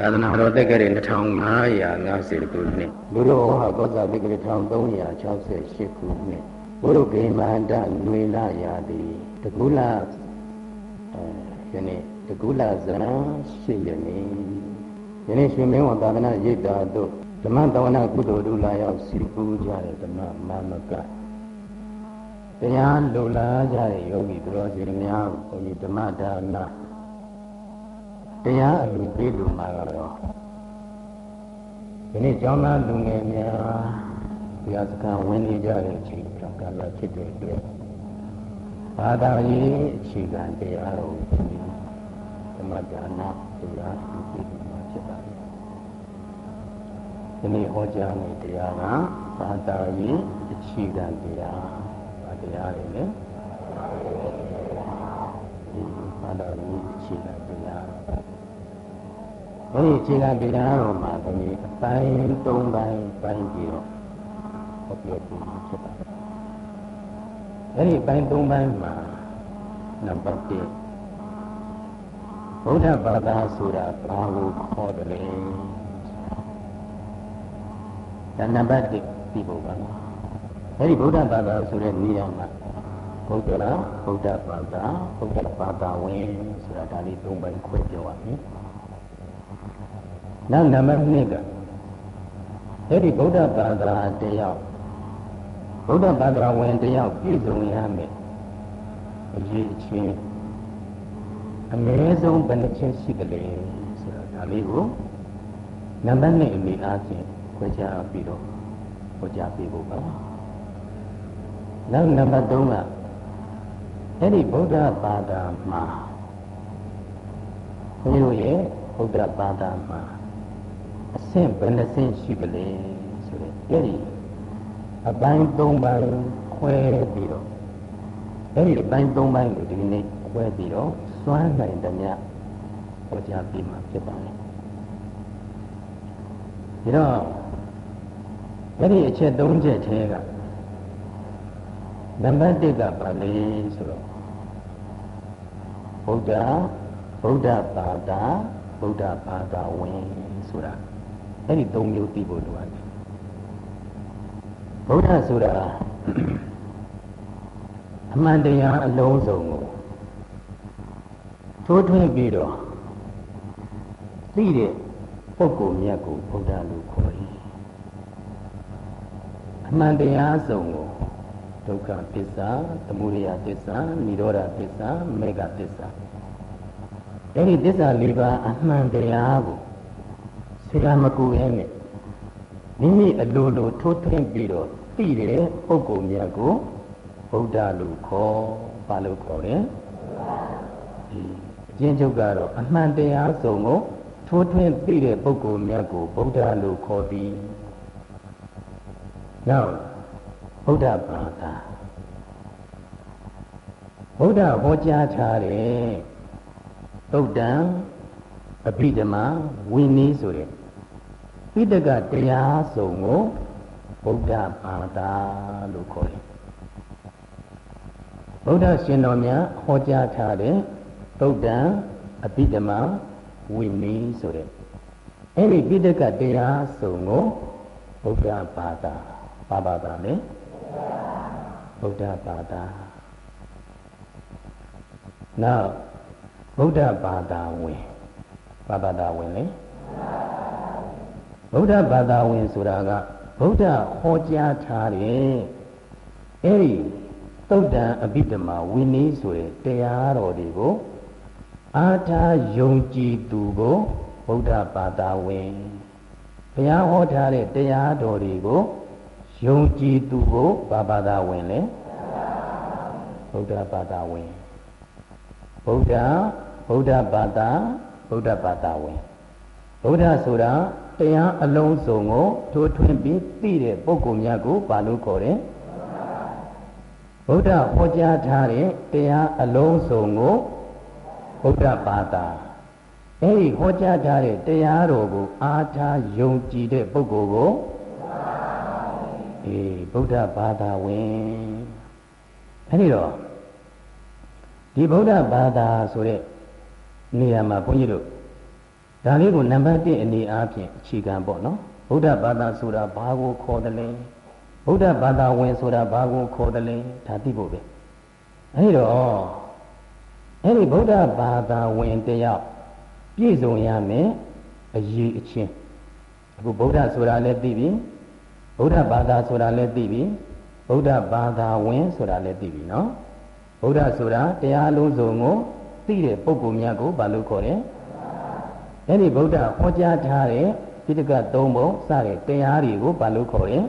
သာသနာတော်တက္ကရာ2550ခုနှစ်ဘုရောဟကောဇာတက္ကရာ1368ခုနှစ်ဘုရုဂိမန္တနွေလာရာတိတကုလအဲယနေ့တကုလဇရရှိရနေယနေ့ရှင်မင်းဝသာသနာရိပ်တာတို့ဓမ္မတဝနာကုသိုလ်တို့လာရောက်စီပူကြတဲ့ဓမ္မမာမကတရားလိုလားကြတဲ့ယောဂီသူတော်စင်များဘုန်းကြီးဓမ္မဒါန တရားအလူပေးလူမှာတော့ဒီနေ့ကျောင်းသားလူငယ်များတရားစခန်းဝင်နေကြတဲ့အချိန်ကြောင့်ကာလဖြစ်တဲ့အတွက်ဘာသာရေးအခြေခံတရားတော်ဓမ္မဒါနတရားအလူပေးလူမှာဖြစ်ပါတယ်ဒီနေ့ဟောကြားတဲ့တရားကဘာသာရေးအခြေခံတရားဘာတရားတွေလဲဒီဘာသာရေးအခြေခံတရား အဲဒီအခြေခံတရားတော်မှာတမီအပိုင်း၃ပိုင်းပိုင်းပြီးတော့ဟောပြောပြမှာဖြစ်ပါတယ်။အဲဒီအပိုင်း၃ပိုင်းမှာနံပါတ်1ဗုဒ္ဓဘာသာဆိုတာဘာကိုခေါ်တယ်လဲ။ဒါနံပါတ်1ပြီးဖို့ပါ။အဲဒီဗုဒ္ဓဘာသာဆိုတဲ့နေရာမှာဗုဒ္ဓလားဗုဒ္ဓဘာသာဗုဒ္ဓဘာသာဝင်ဆိုတာဒါလေး၃ပိုင်းခွဲပြောရမယ်။ နောက်နံပါတ်2ကအဲ့ဒီဗုဒ္ဓဘာသာတရားဗုဒ္ဓဘာသာဝင်တရားပြည့်စုံရမယ်အရေးချင်းအနည်းဆုံးဘယ်နှချက်ရှိကလေးဆိုတာဒါလေးကိုနံပါတ်2အနေအားဖြင့်ခွဲခြားပြီးတော့ဟောကြားပေးဖို့ပါနောက်နံပါတ်3ကအဲ့ဒီဗုဒ္ဓဘာသာမှာဘုန်းကြီးတို့ရဲ့ဗုဒ္ဓဘာသာမှာ အဆင့်ဘယ်နှဆင့်ရှိကလေးဆိုတဲ့အဲ့ဒီအပိုင်း၃ပိုင်းခွဲပြီးတော့အဲ့ဒီအပိုင်း၃ပိုင်းကိုဒီနေ့ခွဲပြီးတော့စွမ်းနိုင်တဲ့မြတ်ဟောကြားပြီးမှဖြစ်ပါမယ်ဒီတော့အဲ့ဒီအချက်၃ချက်ထဲကနံပါတ်1ကပါလေဆိုတော့ဗုဒ္ဓဗုဒ္ဓဘာသာဗုဒ္ဓဘာသာဝင်ဆိုတာ အဲ့ဒီ၃မျိုးသိဖို့လိုအပ်တယ်ဗုဒ္ဓဆိုတာအမှန်တရားအလုံးစုံကိုထိုးထွင်းပြီးတော့သိတဲ့ပုဂ္ဂိုလ်မြတ်ကိုဗုဒ္ဓလို့ခေါ်တယ်အမှန်တရားစုံကိုဒုက္ခသစ္စာသမုဒယသစ္စာនិရောဓသစ္စာမေဃသစ္စာအဲ့ဒီသစ္စာ၄ပါးအမှန်တရားကို ဆရာမကူရဲနဲ့မိမိအလိုလိုထိုးထွင်းပြီးတော့သိတဲ့ပုဂ္ဂိုလ်များကိုဗုဒ္ဓလို့ခေါ်ဘာလို့ခေါ်လဲဒီအကျဉ်းချုပ်ကတော့အမှန်တရားစုံကိုထိုးထွင်းသိတဲ့ပုဂ္ဂိုလ်များကိုဗုဒ္ဓလို့ခေါ်ပြီးနောက်ဗုဒ္ဓဘာသာဗုဒ္ဓဟောကြားထားတဲ့သုတ်တံအဘိဓမ္မာဝိနည်းဆိုတဲ့ ပိဋကတရားစုံကိုဗုဒ္ဓဘာသာလို့ခေါ်တယ်ဗုဒ္ဓရှင်တော်များဟောကြားထားတဲ့သုတ်တံအဘိဓမ္မာဝိနည်းဆိုတဲ့အဲ့ဒီပိဋကတရားစုံကိုဗုဒ္ဓဘာသာဘာဘာသာလဲဗုဒ္ဓဘာသာနောက်ဗုဒ္ဓဘာသာဝင်ဘာဘာသာဝင်လဲ ဗုဒ္ဓဘာသာဝင်ဆိုတာကဗုဒ္ဓဟောကြားထားတဲ့အဲ့ဒီသုတ်တံအဘိဓမ္မာဝိနည်းဆိုတဲ့တရားတော်တွေကိုအာထာယုံကြည်သူကိုဗုဒ္ဓဘာသာဝင်ဘုရားဟောထားတဲ့တရားတော်တွေကိုယုံကြည်သူကိုဘာဘာသာဝင်လဲဗုဒ္ဓဘာသာဝင်ဗုဒ္ဓဗုဒ္ဓဘာသာဗုဒ္ဓဘာသာဝင်ဗုဒ္ဓဆိုတာ တရားအလုံးစုံကိုထိုးထွင်းပြီးသိတဲ့ပုဂ္ဂိုလ်များကိုဘာလို့ခေါ်တယ်ဗုဒ္ဓဟောကြားထားတဲ့တရားအလုံးစုံကိုဗုဒ္ဓဘာသာအဲဒီဟောကြားထားတဲ့တရားတော်ကိုအားထားယုံကြည်တဲ့ပုဂ္ဂိုလ်ကိုအေးဗုဒ္ဓဘာသာဝင်အဲဒီတော့ဒီဗုဒ္ဓဘာသာဆိုတဲ့နေရာမှာဘုန်းကြီးတို့ ဒါလေးကိုနံပါတ်1အနေအားဖြင့်အခြေခံပေါ့နော်ဗုဒ္ဓဘာသာဆိုတာဘာကိုခေါ်တယ်လဲဗုဒ္ဓဘာသာဝင်ဆိုတာဘာကိုခေါ်တယ်လဲဒါသိဖို့ပဲအဲဒီတော့အဲ့ဒီဗုဒ္ဓဘာသာဝင်တယောက်ပြည့်စုံရမယ်အရေးအချင်းအခုဗုဒ္ဓဆိုတာလည်းသိပြီဗုဒ္ဓဘာသာဆိုတာလည်းသိပြီဗုဒ္ဓဘာသာဝင်ဆိုတာလည်းသိပြီနော်ဗုဒ္ဓဆိုတာတရားလုံးစုံကိုသိတဲ့ပုဂ္ဂိုလ်များကိုဘာလို့ခေါ်တယ် အဲ့ဒီဗုဒ္ဓဟောကြားထားတဲ့ပိဋကတ်၃ပုံစတဲ့တရားတွေကိုဘာလို့ခေါ်တယ်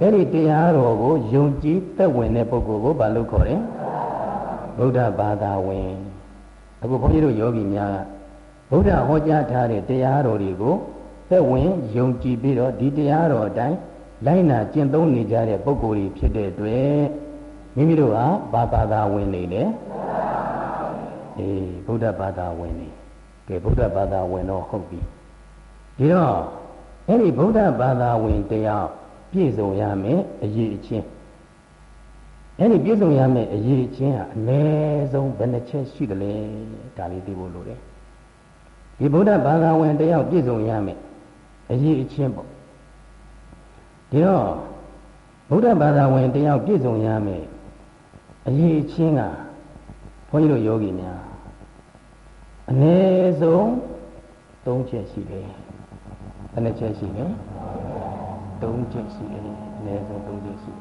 အဲ့ဒီတရားတော်ကိုယုံကြည်သက်ဝင်တဲ့ပုဂ္ဂိုလ်ကိုဘာလို့ခေါ်တယ်ဗုဒ္ဓဘာသာဝင်အခုဘုန်းကြီးတို့ယောဂီများကဗုဒ္ဓဟောကြားထားတဲ့တရားတော်တွေကိုသက်ဝင်ယုံကြည်ပြီးတော့ဒီတရားတော်အတိုင်းလိုက်နာကျင့်သုံးနေကြတဲ့ပုဂ္ဂိုလ်တွေဖြစ်တဲ့အတွက်မိမိတို့ဟာဘာဘာသာဝင်နေလဲအေးဗုဒ္ဓဘာသာဝင်နေ ကဲဗုဒ္ဓဘာသာဝင်တော့ဟုတ်ပြီဒီတော့အဲ့ဒီဗုဒ္ဓဘာသာဝင်တရားပြည့်စုံရမယ်အရေးအချင်းအဲ့ဒီပြည့်စုံရမယ်အရေးအချင်းဟာအ ਨੇ ဆုံးဘယ်နှချက်ရှိတယ်လဲဒါလေးသိဖို့လိုတယ်ဒီဗုဒ္ဓဘာသာဝင်တရားပြည့်စုံရမယ်အရေးအချင်းပေါ့ဒီတော့ဗုဒ္ဓဘာသာဝင်တရားပြည့်စုံရမယ်အရေးအချင်းကဘုန်းကြီးတို့ယောဂီများ အ ਨੇ ဆုံး၃ချက်ရှိတယ်ဘယ်နှချက်ရှိလဲ၃ချက်ရှိတယ်အ ਨੇ ဆုံး၃ချက်ရှိ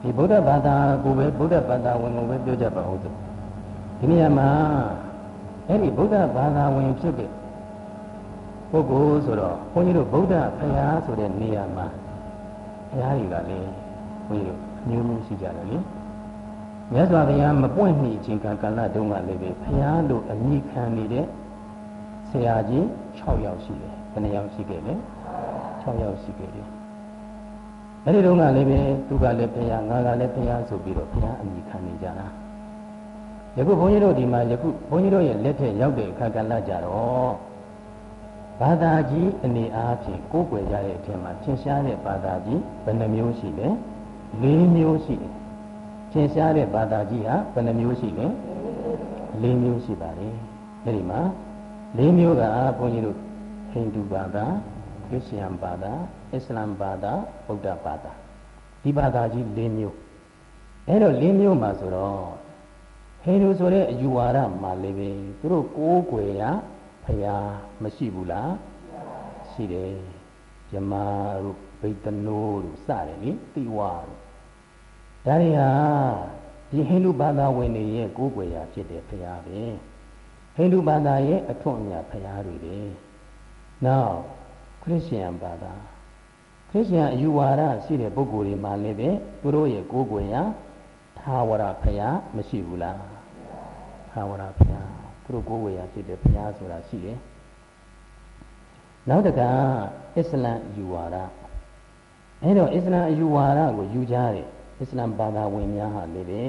ဒီဗုဒ္ဓဘာသာကိုပဲဗုဒ္ဓဘာသာဝင်ကိုပဲပြောကြပါဦးဆိုဒီနေရာမှာအဲ့ဒီဗုဒ္ဓဘာသာဝင်ဖြစ်တဲ့ပုဂ္ဂိုလ်ဆိုတော့ဘုန်းကြီးတို့ဗုဒ္ဓဖရာဆိုတဲ့နေရာမှာဖရာတွေကလည်းဘုန်းကြီးတို့အမျိုးမျိုးရှိကြတယ်လေ မြတ်စွာဘုရားမပွင့်မီအချိန်ကကာလတုန်းကလည်းပဲဖရာလို့အမိခံနေတဲ့ဆရာကြီး6ယောက်ရှိတယ်ဘယ်နှယောက်ရှိခဲ့လဲ6ယောက်ရှိခဲ့တယ်အဲ့ဒီတုန်းကလည်းပဲသူကလည်းဖရာငါကလည်းဖရာဆိုပြီးတော့ဖရာအမိခံနေကြတာယခုဘုန်းကြီးတို့ဒီမှာယခုဘုန်းကြီးတို့ရဲ့လက်ထက်ရောက်တဲ့အခါကလည်းကြတော့ဘာသာကြီးအနေအားဖြင့်ကိုးကွယ်ကြတဲ့အထက်မှာသင်ရှားတဲ့ဘာသာကြီးဘယ်နှမျိုးရှိလဲ၄မျိုးရှိတယ်သ င်ရှားတဲ့ဘာသာကြီးဟာဘယ်နှမျိုးရှိလဲ၄မျိုးရှိပါတယ်အဲဒီမှာ၄မျိုးကဘုန်းကြီးတို့ဟိန္ဒူဘာသာခရစ်ယာန်ဘာသာအစ္စလာမ်ဘာသာဗုဒ္ဓဘာသာဒီဘာသာကြီး၄မျိုးအဲတော့၄မျိုးမှာဆိုတော့ဟိန္ဒူဆိုတဲ့အယူဝါဒမှာလည်းပဲသူတို့ကိုးကွယ်ရဖရာမရှိဘူးလားရှိတယ်ယမတို့ဗိတနိုးတို့စတယ်လေတိဝါတို့ ဒါတွေဟာဒီဟိန္ဒူဘာသာဝင်တွေရဲ့ကိုးကွယ်ရာဖြစ်တဲ့ဖရာပဲဟိန္ဒူဘာသာရဲ့အထွတ်အမြတ်ဖရာတွေပဲနောက်ခရစ်ယာန်ဘာသာခရစ်ယာန်အယူဝါဒရှိတဲ့ပုဂ္ဂိုလ်တွေမှာလည်းပဲသူတို့ရဲ့ကိုးကွယ်ရာသာဝရဖရာမရှိဘူးလားသာဝရဖရာသူတို့ကိုယ်ဝေရဖြစ်တဲ့ဘုရားဆိုတာရှိတယ်နောက်တကအစ္စလမ်ယူဝါဒအဲတော့အစ္စလမ်အယူဝါဒကိုယူကြတယ် အစ္စလမ်ဘာသာဝင်များဟာလေပဲ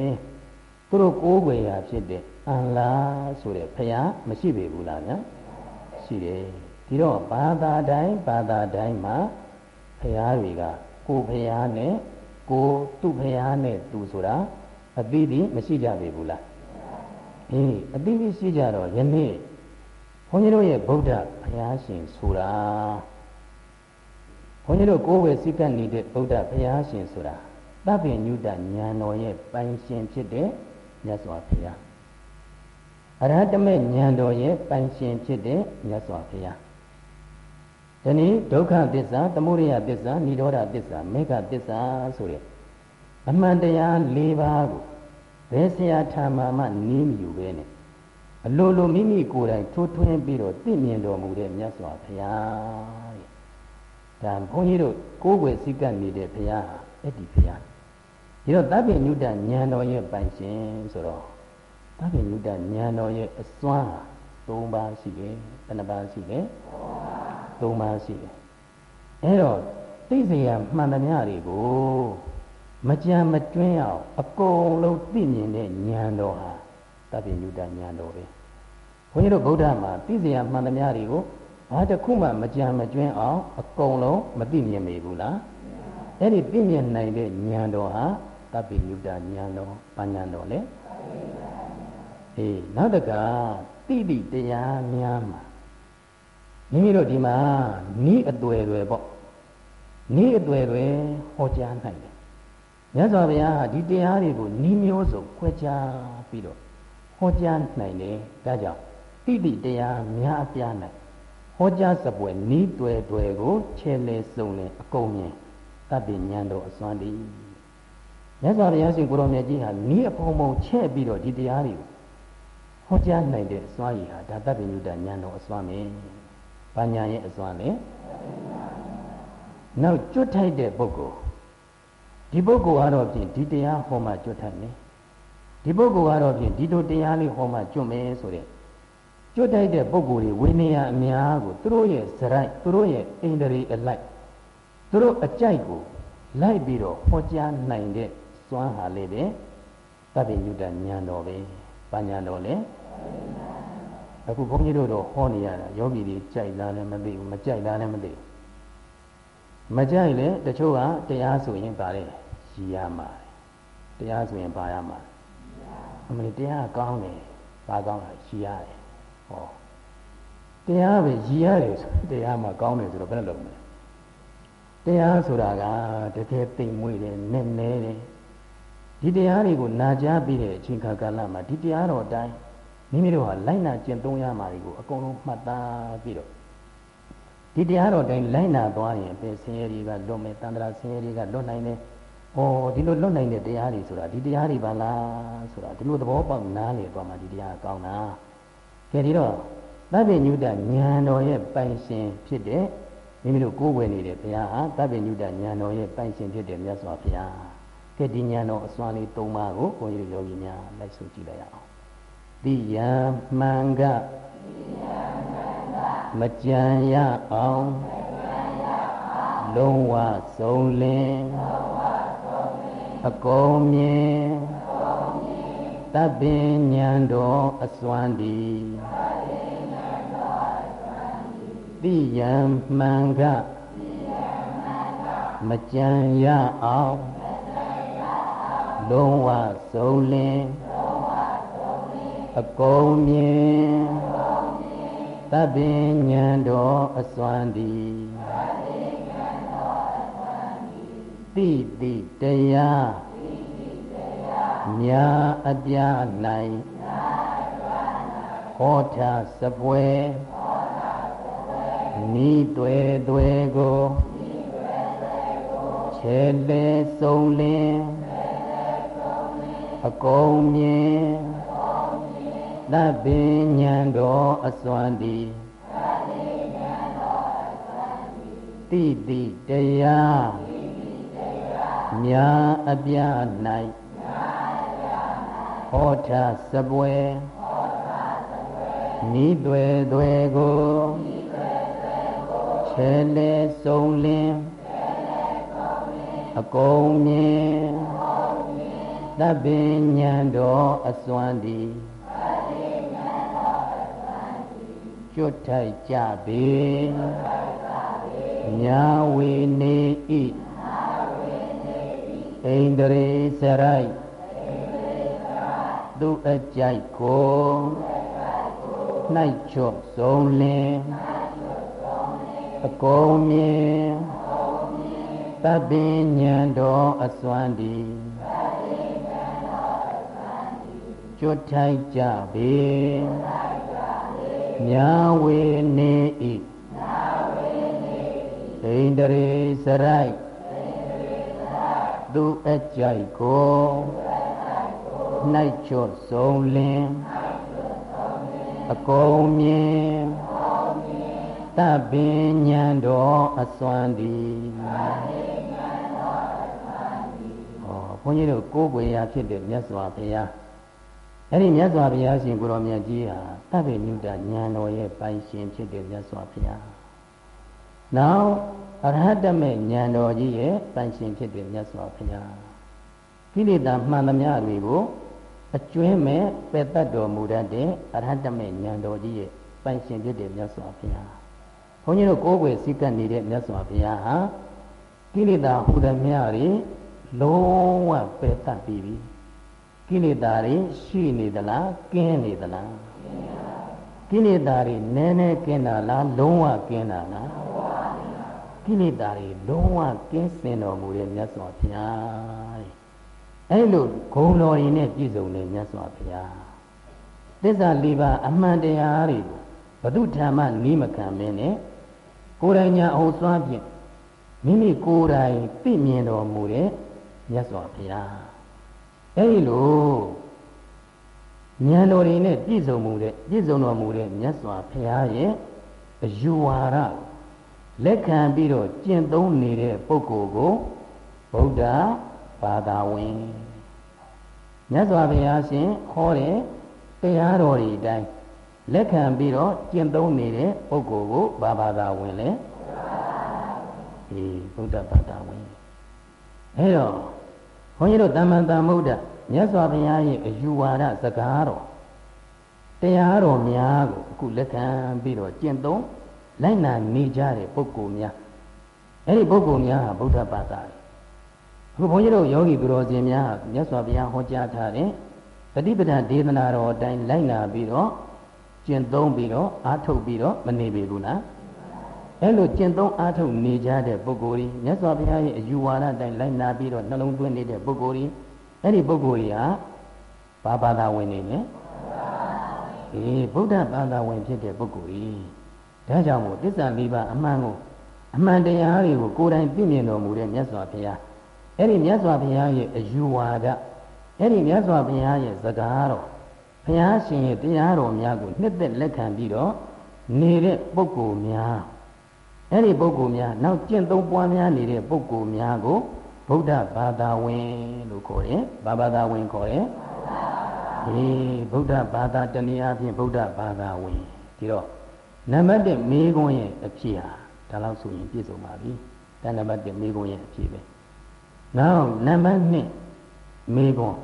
သူတို့ကိုယ်ဝေရဖြစ်တဲ့အလ္လာဆိုတဲ့ဘုရားမရှိပေဘူးလားဗျာရှိတယ်ဒီတော့ဘာသာတိုင်းဘာသာတိုင်းမှာဘုရားတွေက ကိုယ်ဘုရားနဲ့ကိုသူ့ဘုရားနဲ့သူဆိုတာအသီးသီးမရှိကြပေဘူးလားအေးအတိအရှိကြတော့ယနေ့ဘုန်းကြီးတို့ရဲ့ဗုဒ္ဓဘုရားရှင်ဆိုတာဘုန်းကြီးတို့ကိုယ်ဝယ်စိတ်ကပ်နေတဲ့ဗုဒ္ဓဘုရားရှင်ဆိုတာ သဗ္ဗညုတဉာဏ်တော်ရဲ့ပိုင်ရှင်ဖြစ်တဲ့မြတ်စွာဘုရားအရဟတမေဉာဏ်တော်ရဲ့ပိုင်ရှင်ဖြစ်တဲ့မြတ်စွာဘုရားဒီနေ့ဒုက္ခသစ္စာသမုဒယသစ္စာនិရောဓသစ္စာမေဃသစ္စာဆိုတဲ့အမှန်တရား၄ပါးကိုဘယ်ဆရာထာမမှနီးမယူပဲနဲ့အလိုလိုမိမိကိုယ်တိုင်ထိုးထွင်းပြီးတော့သိမြင်တော်မူတဲ့မြတ်စွာဘုရားတဲ့ဒါဘုန်းကြီးတို့ကိုးကွယ်စိတ်ကပ်နေတဲ့ဘုရားအဲ့ဒီဘုရား ဒီတော့သဗ္ဗညုတဉာဏ်တော်ရဲ့ပိုင်ရှင်ဆိုတော့သဗ္ဗညုတဉာဏ်တော်ရဲ့အစွမ်း၃ပါးရှိတယ်ဘယ်နှပါးရှိလဲ၃ပါးရှိတယ်အဲ့တော့သိစရာမှန်သမျှတွေကိုမကြံမတွင်းအောင်အကုန်လုံးသိမြင်တဲ့ဉာဏ်တော်ဟာတပ္ပိညုတဉာဏ်တော်ပဲဘုန်းကြီးတို့ဗုဒ္ဓမှာသိစရာမှန်သမျှတွေကိုဘာတစ်ခုမှမကြံမကျွင်းအောင်အကုန်လုံးမသိမြင်မိဘူးလားအဲ့ဒီသိမြင်နိုင်တဲ့ဉာဏ်တော်ဟာတ ပ္ပိညုတဉာဏ်တော်ဘာဉာဏ်တော်လဲအေးနောက်တကတိတိတရားများမှာမိမိတို့ဒီမှာဤအတွေ့တွေပေါ့ဤအတွေ့တွေဟောကြားနိုင်တယ်မြတ်စွာဘုရားဒီတရားတွေကိုဤမျိုးစုံခွဲခြားပြီးတော့ဟောကြားနိုင်တယ်ဒါကြောင့်တိတိတရားများအပြားနိုင်ဟောကြားစပွဲဤတွေ့တွေကိုခြေလေစုံလေအကုန်မြင်တတ်ပညာတော်အစွမ်းတည်း မြတ်စွာဘုရားရှင်ကိုရောင်မြတ်ကြီးဟာဤအဖုံဖုံချဲ့ပြီးတော့ဒီတရားတွေကိုဟောကြားနိုင်တဲ့အစွမ်းရည်ဟာဒါတတ်ပညာဉာဏ်တော်အစွမ်းပဲ။ဘာညာရဲ့အစွမ်းလဲ။နောက်ကျွတ်ထိုက်တဲ့ပုဂ္ဂိုလ်ဒီပုဂ္ဂိုလ်ကတော့ဖြင့်ဒီတရားဟောမှကျွတ်ထိုက်မယ်။ဒီပုဂ္ဂိုလ်ကတော့ဖြင့်ဒီတို့တရားလေးဟောမှကျွတ်မယ်ဆိုတဲ့ကျွတ်ထိုက်တဲ့ပုဂ္ဂိုလ်တွေဝိနည်းအများကိုသူတို့ရဲ့ဇရိုက်သူတို့ရဲ့အိန္ဒြေအလိုက်သူတို့အကြိုက်ကိုလိုက်ပြီးတော့ဟောကြားနိုင်တဲ့ စွမ်းဟာလေးပဲသဗ္ဗညုတဉာဏ်တော်ပဲ။ဘာဉာဏ်တော်လဲ။အခုဘုန်းကြီးတို့တော့ဟောနေရတာယောဂီတွေကြိုက်လားလည်းမသိဘူးမကြိုက်လားလည်းမသိဘူးမကြိုက်လေတချို့ကတရားဆိုရင်ပါတယ်ရည်ရမှာတရားဆိုရင်ပါရမှာအမလီတရားကောင်းတယ်ဘာကောင်းလဲရည်ရတယ်ဟောတရားပဲရည်ရတယ်ဆိုတရားမှာကောင်းတယ်ဆိုတော့ဘယ်လိုလုပ်မလဲတရားဆိုတာကတကယ်သိမ်မွေ့တယ်နည်းနည်းတယ် ဒီတရားတွေကိုနာကြားပြီးတဲ့အချိန်ခါကာလမှာဒီတရားတော်အတိုင်းမိမိတို့ဟာလိုက်နာကျင့်သုံးရမှာတွေကိုအကုန်လုံးမှတ်သားပြီးတော့ဒီတရားတော်တိုင်းလိုက်နာသွားရင်ပဲဆင်းရဲတွေကလွတ်မယ်တန်ត្រာဆင်းရဲတွေကလွတ်နိုင်တယ်။ဩဒီလိုလွတ်နိုင်တဲ့တရားတွေဆိုတာဒီတရားတွေပါလားဆိုတာဒီလိုသဘောပေါက်နားလည်သွားမှဒီတရားကောင်းတာ။ကဲဒီတော့သဗ္ဗညုတဉာဏ်တော်ရဲ့ပိုင်ရှင်ဖြစ်တဲ့မိမိတို့ကိုယ်ဝယ်နေတဲ့ဘုရားဟာသဗ္ဗညုတဉာဏ်တော်ရဲ့ပိုင်ရှင်ဖြစ်တဲ့မြတ်စွာဘုရား။ ကဲဒီဉာဏ်တော်အစွမ်းလေး၃ပါးကိုဘုန်းကြီးတို့ယောဂီများလိုက်ဆိုကြည့်လိုက်ရအောင်။တိယမှန်ကမကြံရအောင်လုံးဝဆုံးလင်းအကုန်မြင်တပ်ပင်ညံတော်အစွမ်းဒီတိယမှန်ကမကြံရအောင် လုံးဝဆုံးလင်းအကုန်မြင်သဗ္ဗညံတော်အစွမ်းသည်တိတိတရားမြာအပြာ၌ဟောထားစပွဲဤတွေတွေကိုခြေလေဆုံးလင်း အကုန်မြင်သဗ္ဗညံတော်အစွမ်းသည်တိတိတရားမြာအပြ၌ဟောထားစပွဲဤတွေတွေကိုခြေလေဆုံးလင်းအကုန်မြင် သဗ္ဗညံတော်အစွမ်းသည်ကျွတ်ထိုက်ကြပေညာဝေနေဤဣန္ဒြေစရိုက်သူအကြိုက်ကို၌ချော့ဆုံးလင်းအကုန်မြင်သဗ္ဗညံတော်အစွမ်းဒီ ကျွတ်ထိုက်ကြပေညာဝေနေဤဣန္ဒြေစရိုက်သူအကြိုက်ကို၌ချော့ဆုံးလင်းအကုန်မြင်တပင်ညံတော်အစွမ်းသည်ဟောဘုန်းကြီးတို့ကိုးကွယ်ရာဖြစ်တဲ့မြတ်စွာဘုရား အဲ့ဒီမြတ်စွာဘုရားရှင်ကိုရောမြတ်ကြီးဟာသဗ္ဗညုတဉာဏ်တော်ရဲ့ပိုင်ရှင်ဖြစ်တဲ့မြတ်စွာဘုရား။နောက်အရဟတမေဉာဏ်တော်ကြီးရဲ့ပိုင်ရှင်ဖြစ်တဲ့မြတ်စွာဘုရား။ကိလေသာမှန်သမျှတွေကိုအကျွင်းမဲ့ပယ်တတ်တော်မူတတ်တဲ့အရဟတမေဉာဏ်တော်ကြီးရဲ့ပိုင်ရှင်ဖြစ်တဲ့မြတ်စွာဘုရား။ဘုန်းကြီးတို့ကိုးကွယ်စည်းကပ်နေတဲ့မြတ်စွာဘုရားဟာကိလေသာဟူသမျှတွေလုံးဝပယ်တတ်ပြီးပြီ။ ကိလေသာတွေရှိနေသလားကင်းနေသလားကိလေသာတွေနည်းနည်းကင်းတာလားလုံးဝကင်းတာလားကိလေသာတွေလုံးဝကင်းစင်တော်မူတဲ့မြတ်စွာဘုရားအဲ့လိုဂုဏ်တော်ရည်နဲ့ပြည့်စုံတဲ့မြတ်စွာဘုရားသစ္စာလေးပါးအမှန်တရားတွေကိုဘု து ဓမ္မနီးမခံမင်းနဲ့ကိုယ်တိုင်ညာအောင်စွာဖြင့်မိမိကိုယ်တိုင်သိမြင်တော်မူတဲ့မြတ်စွာဘုရား အဲဒီလိုဉာဏ်တော်တွေနဲ့ပြည့်စုံမှုတဲ့ပြည့်စုံတော်မူတဲ့မြတ်စွာဘုရားရဲ့အယူဝါဒလက်ခံပြီးတော့ကျင့်သုံးနေတဲ့ပုဂ္ဂိုလ်ကိုဗုဒ္ဓဘာသာဝင်မြတ်စွာဘုရားရှင်ဟောတဲ့တရားတော်တွေအတိုင်းလက်ခံပြီးတော့ကျင့်သုံးနေတဲ့ပုဂ္ဂိုလ်ကိုဘာဘာသာဝင်လဲအေးဗုဒ္ဓဘာသာဝင်အဲတော့ ဘုန်းကြီးတို့တမ္မန်တမုဒ္ဒမြတ်စွာဘုရားရဲ့အယူဝါဒစကားတော်တရားတော်များကိုအခုလက်ခံပြီးတော့ကျင့်သုံးလိုက်နာနေကြတဲ့ပုဂ္ဂိုလ်များအဲ့ဒီပုဂ္ဂိုလ်များဟာဗုဒ္ဓဘာသာတွေအခုဘုန်းကြီးတို့ယောဂီသူတော်စင်များမြတ်စွာဘုရားဟောကြားထားတဲ့တတိပဒဒေသနာတော်အတိုင်းလိုက်နာပြီးတော့ကျင့်သုံးပြီးတော့အားထုတ်ပြီးတော့မနေပြီဘူးလား အဲ့လိုကျင့်သုံးအားထုတ်နေကြတဲ့ပုဂ္ဂိုလ်ကြီးမြတ်စွာဘုရားရဲ့အယူဝါဒအတိုင်းလိုက်နာပြီးတော့နှလုံးသွင်းနေတဲ့ပုဂ္ဂိုလ်ကြီးအဲ့ဒီပုဂ္ဂိုလ်ကြီးဟာဘာဘာသာဝင်နေလဲအေးဗုဒ္ဓဘာသာဝင်ဖြစ်တဲ့ပုဂ္ဂိုလ်ကြီးဒါကြောင့်မို့သစ္စာလေးပါးအမှန်ကိုအမှန်တရားတွေကိုကိုယ်တိုင်သိမြင်တော်မူတဲ့မြတ်စွာဘုရားအဲ့ဒီမြတ်စွာဘုရားရဲ့အယူဝါဒအဲ့ဒီမြတ်စွာဘုရားရဲ့စကားတော်ဘုရားရှင်ရဲ့တရားတော်များကိုနှစ်သက်လက်ခံပြီးတော့နေတဲ့ပုဂ္ဂိုလ်များ အဲ့ဒီပုဂ္ဂိုလ်များနောက်ကျင့်သုံးပွားများနေတဲ့ပုဂ္ဂိုလ်များကိုဗုဒ္ဓဘာသာဝင်လို့ခေါ်တယ်။ဘာဘာသာဝင်ခေါ်တယ်။ဟေးဗုဒ္ဓဘာသာတနည်းအားဖြင့်ဗုဒ္ဓဘာသာဝင်ဒီတော့နံပါတ်1မေးခွန်းရဲ့အဖြစ်ဟာဒါလောက်ဆိုရင်ပြည့်စုံပါပြီ။ဒါနံပါတ်1မေးခွန်းရဲ့အဖြစ်ပဲ။နောက်နံပါတ်2မေးခွန်း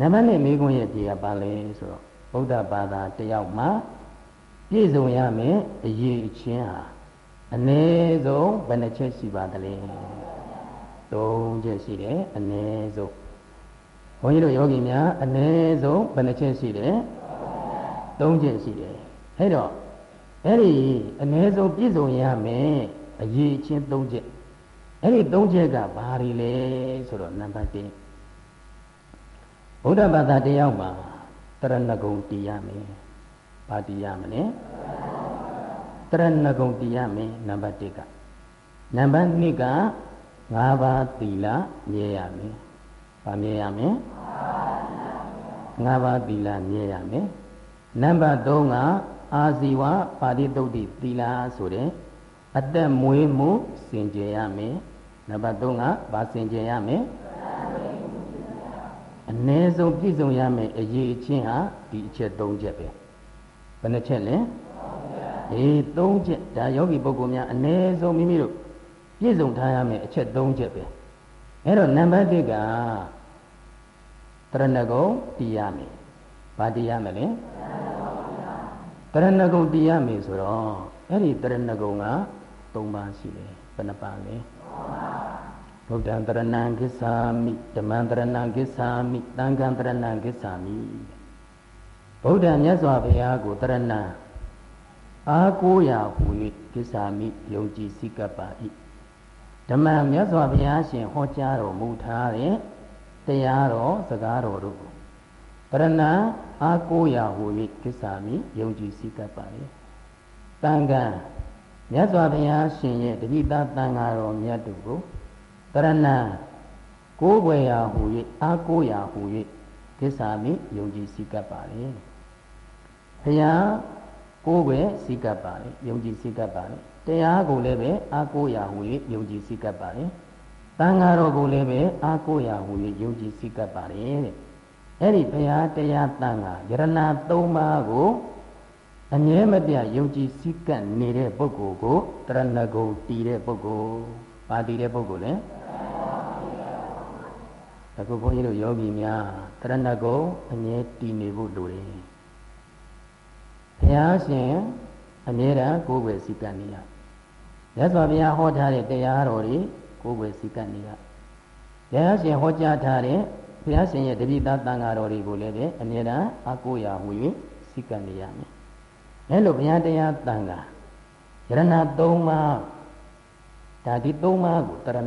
နံပါတ်1မေးခွန်းရဲ့အဖြစ်ကဘာလဲဆိုတော့ဗုဒ္ဓဘာသာတယောက်မှာပြည့်စုံရမယ်အရေးအချင်းဟာ အနည်းဆုံးဘယ်နှချက်ရှိပါသလဲ၃ချက်ရှိတယ်အနည်းဆုံးဘုန်းကြီးတို့ယောဂီများအနည်းဆုံးဘယ်နှချက်ရှိတယ်၃ချက်ရှိတယ်အဲ့တော့အဲ့ဒီအနည်းဆုံးပြည့်စုံရမယ်အရေးချင်း၃ချက်အဲ့ဒီ၃ချက်ကဘာတွေလဲဆိုတော့နံပါတ်1ဘုဒ္ဓဘာသာတရားမှာတရဏဂုံတည်ရမယ်။ဘာတည်ရမလဲ။ တရဏဂုံတည်ရမယ်နံပါတ်1ကနံပါတ်2က၅ပါးသီလမြဲရမယ်။ဗာမြဲရမယ်။၅ပါးသီလမြဲရမယ်။နံပါတ်3ကအာဇီဝပါတိတုတ်တိသီလဆိုတဲ့အသက်မွေးမှုစင်ကြယ်ရမယ်။နံပါတ်3ကဗာစင်ကြယ်ရမယ်။အ ਨੇ ဆုံးပြည့်စုံရမယ်အရေးအချင်းဟာဒီအချက်၃ချက်ပဲ။ဘယ်နှချက်လဲ။ အေး၃ချက်ဒါယောဂီပုဂ္ဂိုလ်များအ ਨੇ ဆုံးမိမိတို့ပြည့်စုံထားရမယ်အချက်၃ချက်ပဲအဲ့တော့နံပါတ်၁ကတရဏဂုံတည်ရမယ်ဘာတည်ရမလဲတရဏဂုံတည်ရမယ်ဆိုတော့အဲ့ဒီတရဏဂုံက၃ပါးရှိတယ်ဘယ်နှပါလဲဗုဒ္ဓံတရဏံကိစ္ဆာမိဓမ္မံတရဏံကိစ္ဆာမိသံဃံတရဏံကိစ္ဆာမိဗုဒ္ဓမြတ်စွာဘုရားကိုတရဏံ အာကိုရာဟူ၍ကိစ္ဆာမိယုံကြည်စိကပ်ပါ၏ဓမ္မမြတ်စွာဘုရားရှင်ဟောကြားတော်မူထားတဲ့တရားတော်စကားတော်တို့ကိုတရဏအာကိုရာဟူ၍ကိစ္ဆာမိယုံကြည်စိကပ်ပါ၏တန်ခါမြတ်စွာဘုရားရှင်ရဲ့တတိသားတန်ဃာတော်မြတ်တို့ကိုတရဏကိုးွယ်ရာဟူ၍အာကိုရာဟူ၍ကိစ္ဆာမိယုံကြည်စိကပ်ပါလေဘုရား ကိုးွယ်စိကပ်ပါလေယုံကြည်စိကပ်ပါလေတရားကိုလည်းပဲအာကိုရာဟူ၍ယုံကြည်စိတ်ကပ်ပါတယ်။တန်ဃာတော်ကိုလည်းပဲအာကိုရာဟူ၍ယုံကြည်စိတ်ကပ်ပါတယ်တဲ့။အဲ့ဒီဘုရားတရားတန်ဃာယရဏသုံးပါးကိုအမြဲမပြတ်ယုံကြည်စိတ်ကပ်နေတဲ့ပုဂ္ဂိုလ်ကိုတရဏဂုံတည်တဲ့ပုဂ္ဂိုလ်ပါတည်တဲ့ပုဂ္ဂိုလ်လဲ။အခုဘုန်းကြီးတို့ယောဂီများတရဏဂုံအမြဲတည်နေဖို့လိုတယ်။ ဘုရားရှင်အမြဲတမ်းကိုယ်ွယ်စိတ်ကပ်နေရမြတ်စွာဘုရားဟောထားတဲ့တရားတော်တွေကိုယ်ွယ်စည်းကပ်နေရဘုရားရှင်ဟောကြားထားတဲ့ဘုရားရှင်ရဲ့တပိသားတန်ဃာတော်တွေကိုလည်းပဲအမြဲတမ်းအကိုရာဟူ၍စည်းကပ်နေရမယ်အဲလိုဘုရားတရားတန်ခါယရဏ၃ပါးဒါဒီ၃ပါးကိုတရဏ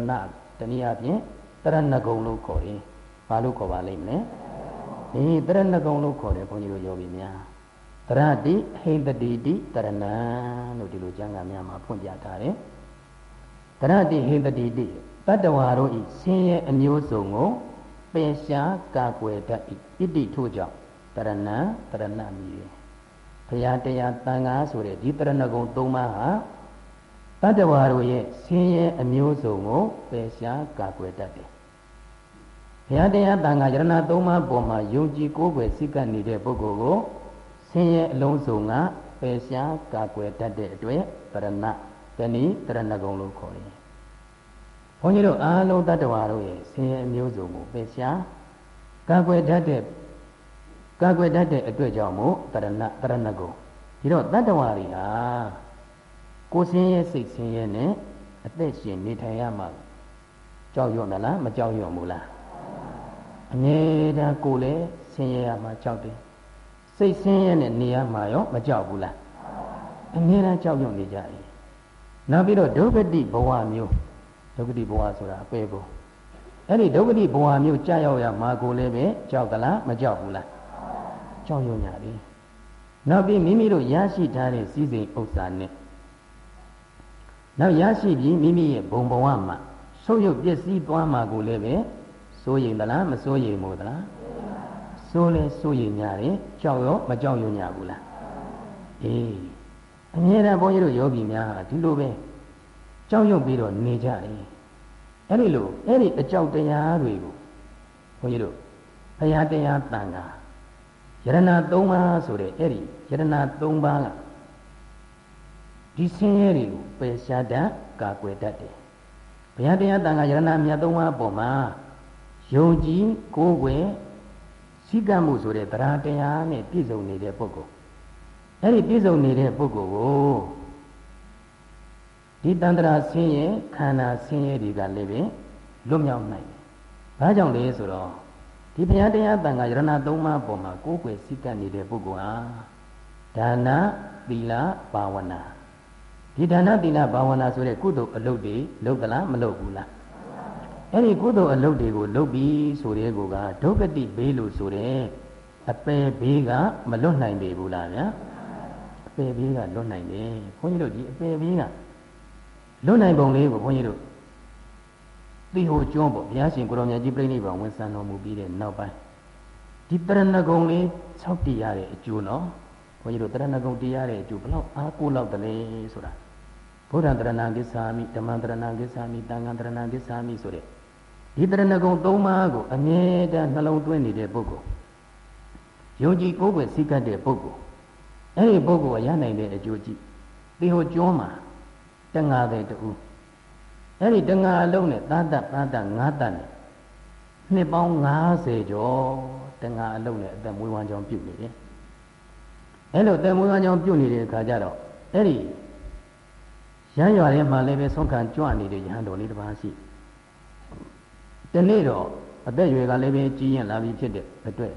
တနည်းအားဖြင့်တရဏဂုံလို့ခေါ်တယ်။ဘာလို့ခေါ်ပါလိမ့်မလဲ။ဒီတရဏဂုံလို့ခေါ်တယ်ဘုန်းကြီးတို့ယောဂီများ။ တရတိဟိတတိတိတရဏလို့ဒီလိုကျမ်းဂန်များမှာဖွင့်ပြထားတယ်။တရတိဟိတတိတိတတ္တဝါတို့ဤဆင်းရဲအမျိုးစုံကိုပယ်ရှားကာကွယ်တတ်၏ဣတိထို့ကြောင့်တရဏတရဏမည်ဘုရားတရားတန်ခါဆိုတဲ့ဒီတရဏဂုံ၃ပါးဟာတတ္တဝါတို့ရဲ့ဆင်းရဲအမျိုးစုံကိုပယ်ရှားကာကွယ်တတ်တယ်ဘုရားတရားတန်ခါယရဏ၃ပါးပေါ်မှာယုံကြည်ကိုးကွယ်စိတ်ကပ်နေတဲ့ပုဂ္ဂိုလ်ကို ဆင်းရဲအလုံးစုံကပယ်ရှားကာကွယ်တတ်တဲ့အတွက်တရဏတဏီတရဏဂုံလို့ခေါ်တယ်ဘုန်းကြီးတို့အားလုံးတတ္တဝါတို့ရဲ့ဆင်းရဲအမျိုးစုံကိုပယ်ရှားကာကွယ်တတ်တဲ့ကာကွယ်တတ်တဲ့အတွက်ကြောင့်မို့တရဏတရဏဂုံဒီတော့တတ္တဝါတွေဟာကိုယ်ဆင်းရဲစိတ်ဆင်းရဲနဲ့အသက်ရှင်နေထိုင်ရမှာကြောက်ရွံ့မလားမကြောက်ရွံ့ဘူးလားအမြဲတမ်းကိုယ်လည်းဆင်းရဲရမှာကြောက်တယ် စိတ်ဆင်းရဲနဲ့နေရမှာရောမကြောက်ဘူးလားအမြဲတမ်းကြောက်ရွံ့နေကြတယ်နောက်ပြီးတော့ဒုက္ခတိဘဝမျိုးဒုက္ခတိဘဝဆိုတာအပေကိုအဲ့ဒီဒုက္ခတိဘဝမျိုးကြာရောက်ရမှာကိုလည်းပဲကြောက်ကလားမကြောက်ဘူးလားကြောက်ရွံ့ကြပြီနောက်ပြီးမိမိတို့ရရှိထားတဲ့စည်းစိမ်ဥစ္စာနဲ့နောက်ရရှိပြီးမိမိရဲ့ဘုံဘဝမှာဆုပ်ယုပ်ပျက်စီးသွားမှာကိုလည်းပဲစိုးရိမ်သလားမစိုးရိမ်ဘူးသလား စိုးလဲစိုးရိမ်ကြတယ်ကြောက်ရောမကြောက်ရွံ့ကြဘူးလားအေးအမြဲတမ်းဘုန်းကြီးတို့ယောဂီများဟာဒီလိုပဲကြောက်ရွံ့ပြီးတော့နေကြတယ်အဲ့ဒီလိုအဲ့ဒီအကြောက်တရားတွေကိုဘုန်းကြီးတို့ဘုရားတရားတန်ခါယရဏ၃ပါးဆိုတဲ့အဲ့ဒီယရဏ၃ပါးကဒီဆင်းရဲတွေကိုပယ်ရှားတတ်ကာကွယ်တတ်တယ်ဘုရားတရားတန်ခါယရဏမြတ်၃ပါးပေါ်မှာယုံကြည်ကိုးကွယ် စိကမှုဆိုတဲ့တရားတရားနဲ့ပြည့်စုံနေတဲ့ပုဂ္ဂိုလ်အဲ့ဒီပြည့်စုံနေတဲ့ပုဂ္ဂိုလ်ကိုဒီတန်ត្រာဆင်းရဲခန္ဓာဆင်းရဲတွေကလည်းပဲလွတ်မြောက်နိုင်တယ်။ဘာကြောင့်လဲဆိုတော့ဒီဘုရားတရားတန်ခါယရဏသုံးပါးပေါ်မှာကိုးကွယ်စိတ်ကပ်နေတဲ့ပုဂ္ဂိုလ်ဟာဒါနသီလဘာဝနာဒီဒါနသီလဘာဝနာဆိုတဲ့ကုသိုလ်အလုပ်တွေလုပ်သလားမလုပ်ဘူးလား အဲ့ဒီကုသိုလ်အလုပ်တွေကိုလုပ်ပြီးဆိုတဲ့ကိုကဒုက္ခတိဘေးလို့ဆိုတဲ့အပယ်ဘေးကမလွတ်နိုင်ပေဘူးလားဗျာအပယ်ဘေးကလွတ်နိုင်တယ်ခွန်ကြီးတို့ဒီအပယ်ဘေးကလွတ်နိုင်ပုံလေးကိုခွန်ကြီးတို့သိဟိုကျွန်းပေါ့ဘုရားရှင်ကိုရောင်မြတ်ကြီးပြိဋိဘံဝင်ဆံတော်မူပြီးတဲ့နောက်ပိုင်းဒီတရဏဂုံလေး၆တည်ရတဲ့အကျိုးနော်ဘုန်းကြီးတို့တရဏဂုံတရားတဲ့အကျိုးဘလောက်အားကိုးလောက်တယ်လဲဆိုတာဘုရားတရဏဂစ္ဆာမိဓမ္မတရဏဂစ္ဆာမိတန်ခါတရဏဂစ္ဆာမိဆိုတဲ့ ဒီတရဏဂုံ၃ပါးကိုအမြဲတမ်းနှလုံးသွင်းနေတဲ့ပုဂ္ဂိုလ်ယုံကြည်ကိုးကွယ်စိတ်ကပ်တဲ့ပုဂ္ဂိုလ်အဲ့ဒီပုဂ္ဂိုလ်ကရနိုင်တဲ့အကျိုးကြည့်ဒီဟိုကျွန်းမှာတငါတဲ့တူအဲ့ဒီတငါအလုံးနဲ့သာတသာတငါးတနဲ့နှစ်ပေါင်း90ကျော်တငါအလုံးနဲ့အသက်မွေးဝမ်းကြောင်းပြုတ်နေတယ်အဲ့လိုအသက်မွေးဝမ်းကြောင်းပြုတ်နေတဲ့အခါကျတော့အဲ့ဒီရမ်းရွာထဲမှာလည်းပဲဆုံးခံကြွနေတဲ့ရဟန်းတော်လေးတစ်ပါးရှိတ နေ့တော့အသက်ရွယ်ကလည်းပဲကြီးရင်လာပြီဖြစ်တဲ့အတွက်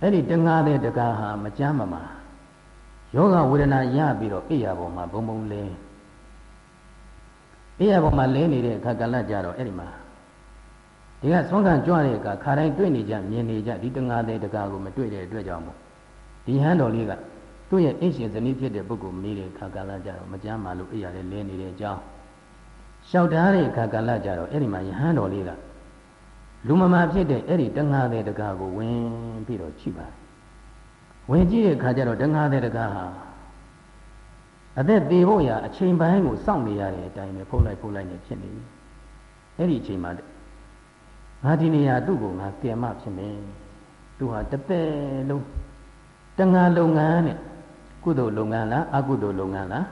အဲ့ဒီတငါတဲ့တကားဟာမကြမ်းမမာယောဂဝေဒနာရပြီးတော့အိယာပေါ်မှာဘုံဘုံလဲအိယာပေါ်မှာလဲနေတဲ့အခါကလည်းကြတော့အဲ့ဒီမှာဒီကဆုံးခံကြွတဲ့အခါခါတိုင်းတွေ့နေကြမြင်နေကြဒီတငါတဲ့တကားကိုမတွေ့တဲ့အတွက်ကြောင့်မို့ဒီဟန်တော်လေးကသူ့ရဲ့အိရှင်ဇနီးဖြစ်တဲ့ပုဂ္ဂိုလ်မေးတဲ့အခါကလည်းကြတော့မကြမ်းပါလို့အိယာလည်းလဲနေတဲ့အကြောင်း လျှောက်ထားတဲ့အခါကလည်းကြတော့အဲ့ဒီမှာယဟန်တော်လေးကလူမမာဖြစ်တဲ့အဲ့ဒီတငါတဲ့တကားကိုဝင်ပြီးတော့ချိပါတယ်ဝင်ကြည့်တဲ့အခါကျတော့တငါတဲ့တကားဟာအသက်သေးဖို့ရာအချိန်ပိုင်းကိုစောင့်နေရတဲ့အတိုင်းပဲဖုတ်လိုက်ဖုတ်လိုက်နေဖြစ်နေပြီအဲ့ဒီအချိန်မှာငါဒီနေရာသူ့ကိုငါကယ်မဖြစ်မယ်သူဟာတသက်လုံးတငါလုပ်ငန်းနဲ့ကုသိုလ်လုပ်ငန်းလားအကုသိုလ်လုပ်ငန်းလား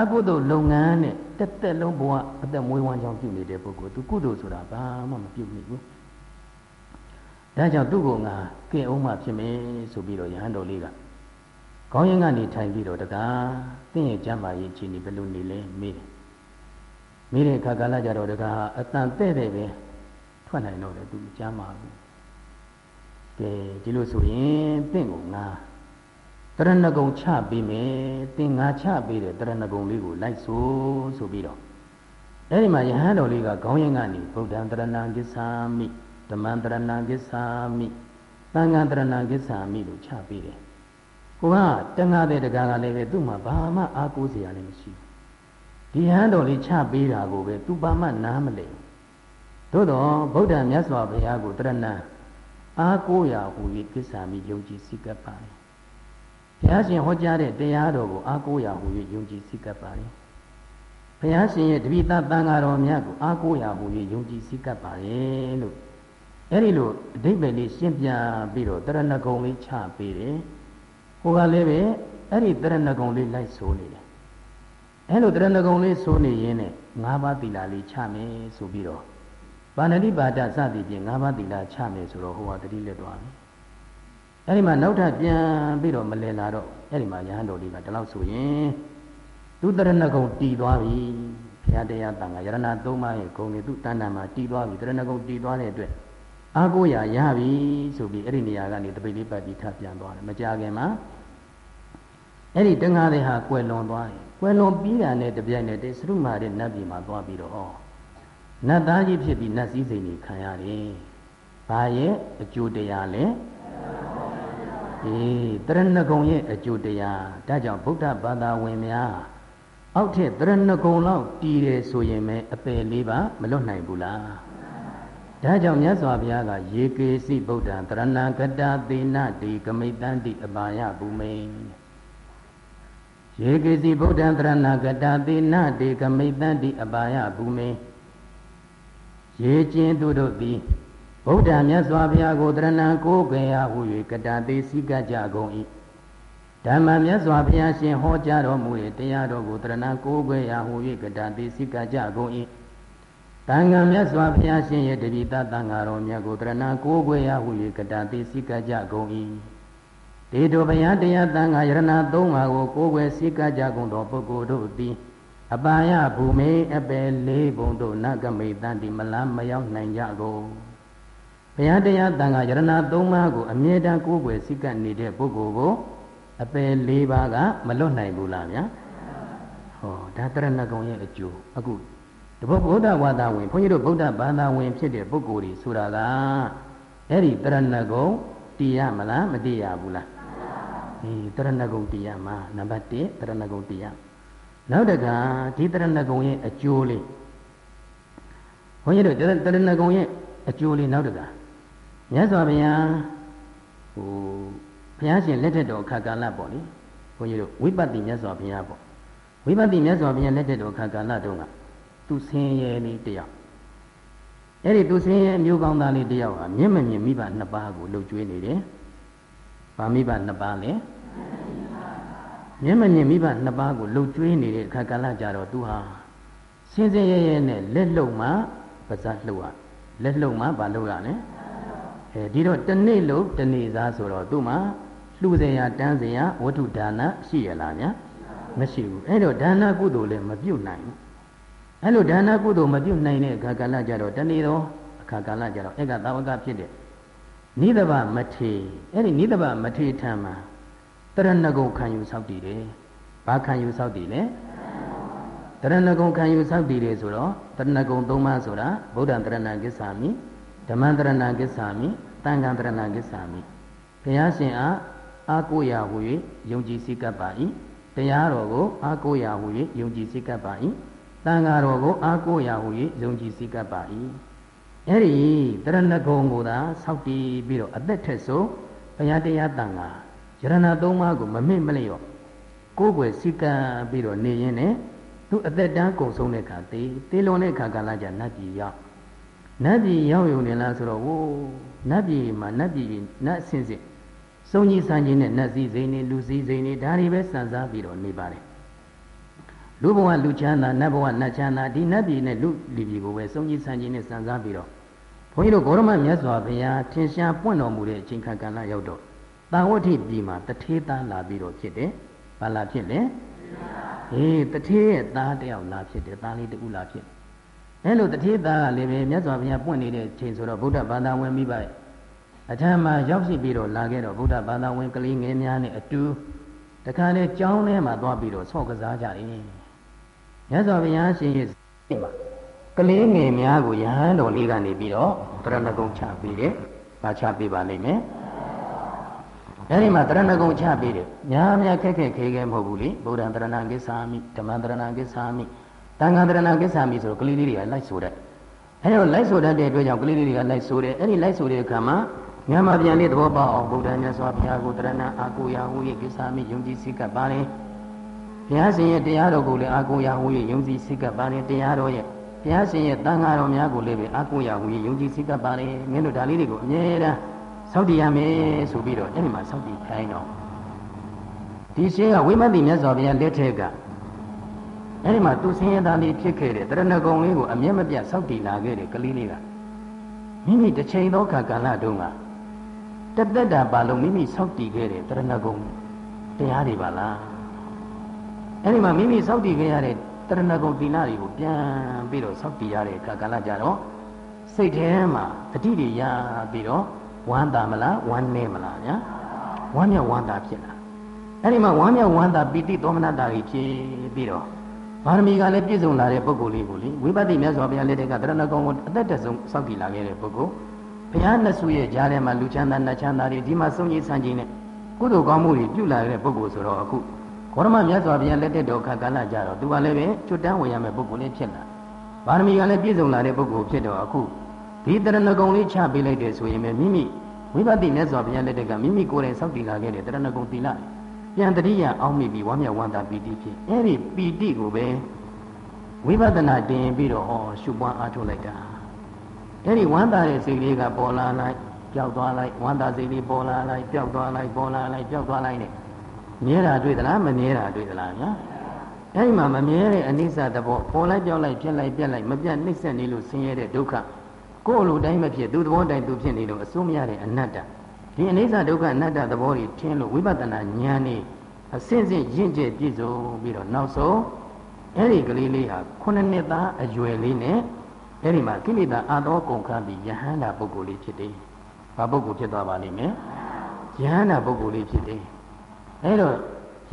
အကုသိုလ်လုပ်ငန်းနဲ့ တက်တက်လုံးဘဝအသက်မွေးဝမ်းကြောင်းပြုနေတဲ့ပုဂ္ဂိုလ်သူကုသိုလ်ဆိုတာဘာမှမပြုမိဘူးဒါကြောင့်သူ့ကိုငါကဲအောင်မှဖြစ်မယ်ဆိုပြီးတော့ယဟန်တော်လေးကခေါင်းရင်းကနေထိုင်ပြီးတော့တကားသင်ရဲ့ကျမ်းမာရေးအခြေအနေဘယ်လိုနေလဲမေးတယ်မေးတဲ့အခါကလည်းကြတော့တကားအတန်တဲ့တဲ့ပဲထွက်နိုင်တော့တယ်သူကျမ်းမာဘူးကဲဒီလိုဆိုရင်တင့်ကိုငါ တရဏဂုံချပေးမယ်တင်ငါချပေးတဲ့တရဏဂုံလေးကိုလိုက်ဆိုဆိုပြီးတော့အဲ့ဒီမှာယဟန်တော်လေးကခေါင်းရင်ကနေဗုဒ္ဓံတရဏံကိစ္ဆာမိဓမ္မံတရဏံကိစ္ဆာမိသံဃာတရဏံကိစ္ဆာမိလို့ချပေးတယ်ကိုကတန်ဃာတဲ့တကားကလည်းပဲသူ့မှာဘာမှအားကိုးစရာလည်းမရှိဘူးဒီဟန်တော်လေးချပေးတာကိုပဲသူဘာမှနားမလဲသို့တော့ဗုဒ္ဓမြတ်စွာဘုရားကိုတရဏံအားကိုးရာဟူ၍ကိစ္ဆာမိယုံကြည်စိတ်ကပ်ပါလေ ဘုရားရှင်ဟောကြားတဲ့တရားတော်ကိုအားကိုးရာဟူ၍ယုံကြည်စိတ်ကပ်ပါလေဘုရားရှင်ရဲ့တပိသတန်ဃာတော်များကိုအားကိုးရာဟူ၍ယုံကြည်စိတ်ကပ်ပါလေလို့အဲ့ဒီလိုအဓိပ္ပာယ်လေးရှင်းပြပြီးတော့တရဏဂုံလေးချပေးတယ်ဟိုကလည်းပဲအဲ့ဒီတရဏဂုံလေးလိုက်ဆိုနေတယ်အဲ့လိုတရဏဂုံလေးဆိုနေရင်းနဲ့၅ပါးသီလလေးချမယ်ဆိုပြီးတော့ပါဏတိပါဒစသည်ဖြင့်၅ပါးသီလချမယ်ဆိုတော့ဟိုကတတိလက်သွားပြီ အဲ့ဒီမှာနောက်ထပ်ပြန်ပြီးတော့မလဲလာတော့အဲ့ဒီမှာရဟန်းတော်လေးကဒီလောက်ဆိုရင်သူတရဏဂုံတည်သွားပြီဘုရားတရားတန်ခါယရဏသုံးပါးရဲ့ဂုံတွေသူတဏ္ဍာမှာတည်သွားပြီတရဏဂုံတည်သွားတဲ့အတွက်အာကိုရရပြီဆိုပြီးအဲ့ဒီနေရာကနေတပိတ်လေးပတ်ပြီးထပ်ပြန်သွားတယ်မကြခင်မှာအဲ့ဒီတန်ခါတွေဟာကွယ်လွန်သွားတယ်ကွယ်လွန်ပြီးတာနဲ့တပြိုင်နက်တည်းသရုမာတဲ့နတ်ပြည်မှာသွားပြီးတော့နတ်သားကြီးဖြစ်ပြီးနတ်စည်းစိမ်ကြီးခံရတယ်။ဘာရဲ့အကျိုးတရားလဲ အေးတရဏဂုံရဲ့အကျိုးတရားဒါကြောင့်ဗုဒ္ဓဘာသာဝင်များအောက်ထက်တရဏဂုံလောက်တည်တယ်ဆိုရင်ပဲအပယ်လေးပါမလွတ်နိုင်ဘူးလားဒါကြောင့်မြတ်စွာဘုရားကယေကေစီဗုဒ္ဓံတရဏဂတသေနတိကမိတံတိအပါယဘူမိယေကေစီဗုဒ္ဓံတရဏဂတသေနတိကမိတံတိအပါယဘူမိရေကျင်းသူတို့သည် ဗုဒ္ဓမြတ်စွာဘုရားကိုတရဏံကိုးကွယ်ရာဟု၍ကတာသေးစိကကြကုန်၏ဓမ္မမြတ်စွာဘုရားရှင်ဟောကြားတော်မူ၏တရားတော်ကိုတရဏံကိုးကွယ်ရာဟု၍ကတာသေးစိကကြကုန်၏တန်ခါမြတ်စွာဘုရားရှင်ရဲ့တပိသတန်ဃာတော်မြတ်ကိုတရဏံကိုးကွယ်ရာဟု၍ကတာသေးစိကကြကုန်၏ဒေတောဘုရားတရားတန်ခါယရဏသုံးပါးကိုကိုးကွယ်စိကကြကုန်သောပုဂ္ဂိုလ်တို့သည်အပါယဘူမိအပယ်လေးဘုံတို့နဂမိတန်တိမလားမရောက်နိုင်ကြကုန် ဘုရားတရားတန်ခါယရဏသုံးပါးကိုအမြဲတမ်းကိုးကွယ်စိတ်ကပ်နေတဲ့ပုဂ္ဂိုလ်ကိုအပယ်လေးပါးကမလွတ်နိုင်ဘူးလားဗျာဟောဒါတရဏဂုံရဲ့အကျိုးအခုတပုတ်ဗုဒ္ဓဝါဒဝင်ဘုန်းကြီးတို့ဗုဒ္ဓဘာသာဝင်ဖြစ်တဲ့ပုဂ္ဂိုလ်တွေဆိုတာကအဲ့ဒီတရဏဂုံတည်ရမလားမတည်ရဘူးလားအေးတရဏဂုံတည်ရမှာနံပါတ်1တရဏဂုံတည်ရနောက်တကဒီတရဏဂုံရဲ့အကျိုးလေးဘုန်းကြီးတို့တရဏဂုံရဲ့အကျိုးလေးနောက်တက မြတ်စွာဘုရားဟိုဘုရားရှင်လက်ထက်တော်အခါကာလပေါ့လေဘုန်းကြီးတို့ဝိပဿနာမြတ်စွာဘုရားပေါ့ဝိပဿနာမြတ်စွာဘုရားလက်ထက်တော်အခါကာလတုန်းကသူဆင်းရဲလေးတယောက်အဲ့ဒီသူဆင်းရဲမျိုးကောင်းသားလေးတယောက်ဟာမျက်မမြင်မိဘနှစ်ပါးကိုလှုပ်ကြွေးနေတယ်။ဗာမိဘနှစ်ပါးလဲမျက်မမြင်မိဘနှစ်ပါးကိုလှုပ်ကြွေးနေတဲ့အခါကာလကြတော့သူဟာဆင်းဆင်းရဲရဲနဲ့လက်လုံမှပါဇက်လှုပ်ရလက်လုံမှဘာလှုပ်ရလဲ အဲဒီတော့တနေ့လုံးတနေ့သားဆိုတော့သူ့မှာလှူစရာတန်းစရာဝတ္ထုဒါနရှိရလားဗျာမရှိဘူးအဲ့တော့ဒါနကုသိုလ်လည်းမပြုတ်နိုင်ဘူးအဲ့လိုဒါနကုသိုလ်မပြုတ်နိုင်တဲ့အခါကာလကြတော့တနေ့တော့အခါကာလကြတော့အဲ့ကသာဝကဖြစ်တဲ့နိဒဘမထေအဲ့ဒီနိဒဘမထေထံမှာတရဏဂုံခံယူဆောက်တည်တယ်ဘာခံယူဆောက်တည်လဲတရဏဂုံခံယူဆောက်တည်တယ်ဆိုတော့တရဏဂုံ၃ပါးဆိုတာဗုဒ္ဓံတရဏဂစ္ဆာမိ မ္မတရဏဂစ္ဆာမိတန်ခါတရဏဂစ္ဆာမိဘုရားရှင်အားအာကိုရာဟူ၍ယုံကြည်စိတ်ကပ်ပါ၏တရားတော်ကိုအာကိုရာဟူ၍ယုံကြည်စိတ်ကပ်ပါ၏တန်ဃာတော်ကိုအာကိုရာဟူ၍ယုံကြည်စိတ်ကပ်ပါ၏အဲ့ဒီတရဏဂုံကိုသာဆောက်တည်ပြီးတော့အသက်ထက်ဆုံးဘုရားတရားတန်ဃာယရဏသုံးပါးကိုမမေ့မလျော့ကိုယ်ွယ်စိတ်ကပ်ပြီးတော့နေရင်လည်းသူအသက်တန်းကုန်ဆုံးတဲ့အခါတေးတေးလွန်တဲ့အခါကာလကြနတ်ပြည်ရောက် နတ်ပြည်ရောက်ရုံနဲ့လားဆိုတော့ဝိုးနတ်ပြည်မှာနတ်ပြည်နတ်အစင်းစစ်စုံကြီးစံကြီးနဲ့နတ်စည်းစိမ်နေလူစည်းစိမ်နေဒါတွေပဲစံစားပြီးတော့နေပါတယ်လူဘဝလူချမ်းသာနတ်ဘဝနတ်ချမ်းသာဒီနတ်ပြည်နဲ့လူလီပြည်ကိုပဲစုံကြီးစံကြီးနဲ့စံစားပြီးတော့ဘုန်းကြီးတို့ဂေါရမမြတ်စွာဘုရားထင်ရှားပွင့်တော်မူတဲ့အချိန်ခါကဏ္ဍရောက်တော့တာဝတိပြည်မှာတထေးသားလာပြီးတော့ဖြစ်တယ်။ဘာလာဖြစ်လဲ။အေးတထေးရဲ့သားတယောက်လာဖြစ်တယ်။သားလေးတူလာဖြစ်တယ်။ အဲလိုတထေးသားကလည်းပဲမြတ်စွာဘုရားပွင့်နေတဲ့ချိန်ဆိုတော့ဗုဒ္ဓဘာသာဝင်မိပါရဲ့အထက်မှာရောက်ရှိပြီးတော့လာခဲ့တော့ဗုဒ္ဓဘာသာဝင်ကလေးငယ်များနဲ့အတူတခါလေကျောင်းထဲမှာသွားပြီးတော့ဆော့ကစားကြတယ်မြတ်စွာဘုရားရှင်ရဲ့မှာကလေးငယ်များကိုယဟန်တော်လေးကနေပြီးတော့တရဏဂုံချပေးတယ်။ဘာချပေးပါလိမ့်မယ်။အဲဒီမှာတရဏဂုံချပေးတယ်။ညာများခက်ခက်ခဲခဲမဟုတ်ဘူးလေ။ဗုဒ္ဓံတရဏကိစ္ဆာမိဓမ္မံတရဏကိစ္ဆာမိ တန်ခါတရဏကိစ္ဆာမိဆိုတော့ကလေးလေးတွေကလိုက်ဆိုတဲ့အဲဒီတော့လိုက်ဆိုတတ်တဲ့အတွက်ကြောင့်ကလေးလေးတွေကလိုက်ဆိုတယ်။အဲဒီလိုက်ဆိုတဲ့အခါမှာမြန်မာပြန်လေးသဘောပေါက်အောင်ဗုဒ္ဓမြတ်စွာဘုရားကိုတရဏအာကိုရာဟူ၏ကိစ္ဆာမိယုံကြည်စိတ်ကပ်ပါလေ။ဘုရားရှင်ရဲ့တရားတော်ကိုလည်းအာကိုရာဟူ၏ယုံကြည်စိတ်ကပ်ပါလေတရားတော်ရဲ့ဘုရားရှင်ရဲ့တန်ဃာတော်များကိုလည်းပဲအာကိုရာဟူ၏ယုံကြည်စိတ်ကပ်ပါလေမင်းတို့ဒါလေးတွေကိုအမြဲတမ်းစောင့်တည်ရမယ်ဆိုပြီးတော့အဲ့ဒီမှာစောင့်တည်ခိုင်းတော့ဒီရှင်ကဝိမတ်တိမြတ်စွာဘုရားလက်ထက်က အဲ့ဒီမှာသူဆင်းရဲသားလေးဖြစ်ခဲ့တဲ့တရဏဂုံလေးကိုအမျက်မပြတ်စောင့်တည်လာခဲ့တဲ့ကလေးလေးကမိမိတစ်ချိန်သောခါကာလတုန်းကတသက်တာပါလုံးမိမိစောင့်တည်ခဲ့တဲ့တရဏဂုံတရားတွေပါလားအဲ့ဒီမှာမိမိစောင့်တည်ခဲ့ရတဲ့တရဏဂုံတိနာတွေကိုပြန်ပြီးတော့စောင့်တည်ရတဲ့ခါကာလကြတော့စိတ်ထဲမှာတတိတွေရပြီးတော့ဝမ်းသာမလားဝမ်းနေမလားညာဝမ်းမြောက်ဝမ်းသာဖြစ်လာအဲ့ဒီမှာဝမ်းမြောက်ဝမ်းသာပီတိသောမနတာတွေဖြစ်ပြီးတော့ ပါရမီကလည်းပြည့်စုံလာတဲ့ပုဂ္ဂိုလ်လေးကိုလေဝိပဿနာမြတ်စွာဘုရားလက်ထက်ကတရဏဂုံကိုအသက်တဆုံးစောင့်တည်လာခဲ့တဲ့ပုဂ္ဂိုလ်ဘုရားနှစ်စုရဲ့ကြားထဲမှာလူချမ်းသာနတ်ချမ်းသာတွေဒီမှာစုံကြီးဆန်းကြီးနဲ့ကုသိုလ်ကောင်းမှုတွေပြုလာတဲ့ပုဂ္ဂိုလ်ဆိုတော့အခုဘောရမမြတ်စွာဘုရားလက်ထက်တော်ခါကာလကြတော့သူကလည်းပဲကျွတ်တန်းဝင်ရမယ့်ပုဂ္ဂိုလ်လေးဖြစ်လာပါရမီကလည်းပြည့်စုံလာတဲ့ပုဂ္ဂိုလ်ဖြစ်တော့အခုဒီတရဏဂုံလေးချပေးလိုက်တယ်ဆိုရင်မိမိဝိပဿနာမြတ်စွာဘုရားလက်ထက်ကမိမိကိုယ်တိုင်စောင့်တည်လာခဲ့တဲ့တရဏဂုံတည်လာ ပြန်တတိယအောင်းမိပြီးဝမ်းမြောက်ဝမ်းသာပီတိဖြစ်အဲ့ဒီပီတိကိုပဲဝိပဿနာတင်ပြီးတော့ဟောရှုပွားအားထုတ်လိုက်တာအဲ့ဒီဝမ်းသာတဲ့စိတ်လေးကပေါ်လာလိုက်ပျောက်သွားလိုက်ဝမ်းသာစိတ်လေးပေါ်လာလိုက်ပျောက်သွားလိုက်ပေါ်လာလိုက်ပျောက်သွားလိုက်နဲ့မြဲတာတွေ့သလားမမြဲတာတွေ့သလားညာအဲ့ဒီမှာမမြဲတဲ့အနိစ္စသဘောပေါ်လိုက်ပြောက်လိုက်ဖြစ်လိုက်ပြက်လိုက်မပြတ်နှိမ့်ဆက်နေလို့ဆင်းရဲတဲ့ဒုက္ခကိုယ်လိုတိုင်းမဖြစ်သူသဘောတိုင်းသူဖြစ်နေလို့အစိုးမရတဲ့အနတ္တ ဒီအနိစ္စဒုက္ခအနတ္တသဘောတွေထင်းလို့ဝိပဿနာဉာဏ်နဲ့အစဉ်စဉ်ရင့်ကျက်ပြည့်စုံပြီးတော့နောက်ဆုံးအဲ့ဒီကလေးလေးဟာခုနှစ်နှစ်သားအရွယ်လေးနဲ့အဲ့ဒီမှာကိလေသာအာသောကုန်ခန်းပြီးယဟန္တာပုဂ္ဂိုလ်လေးဖြစ်တယ်။ဘာပုဂ္ဂိုလ်ဖြစ်သွားပါလိမ့်မယ်။ယဟန္တာပုဂ္ဂိုလ်လေးဖြစ်တယ်။အဲ့တော့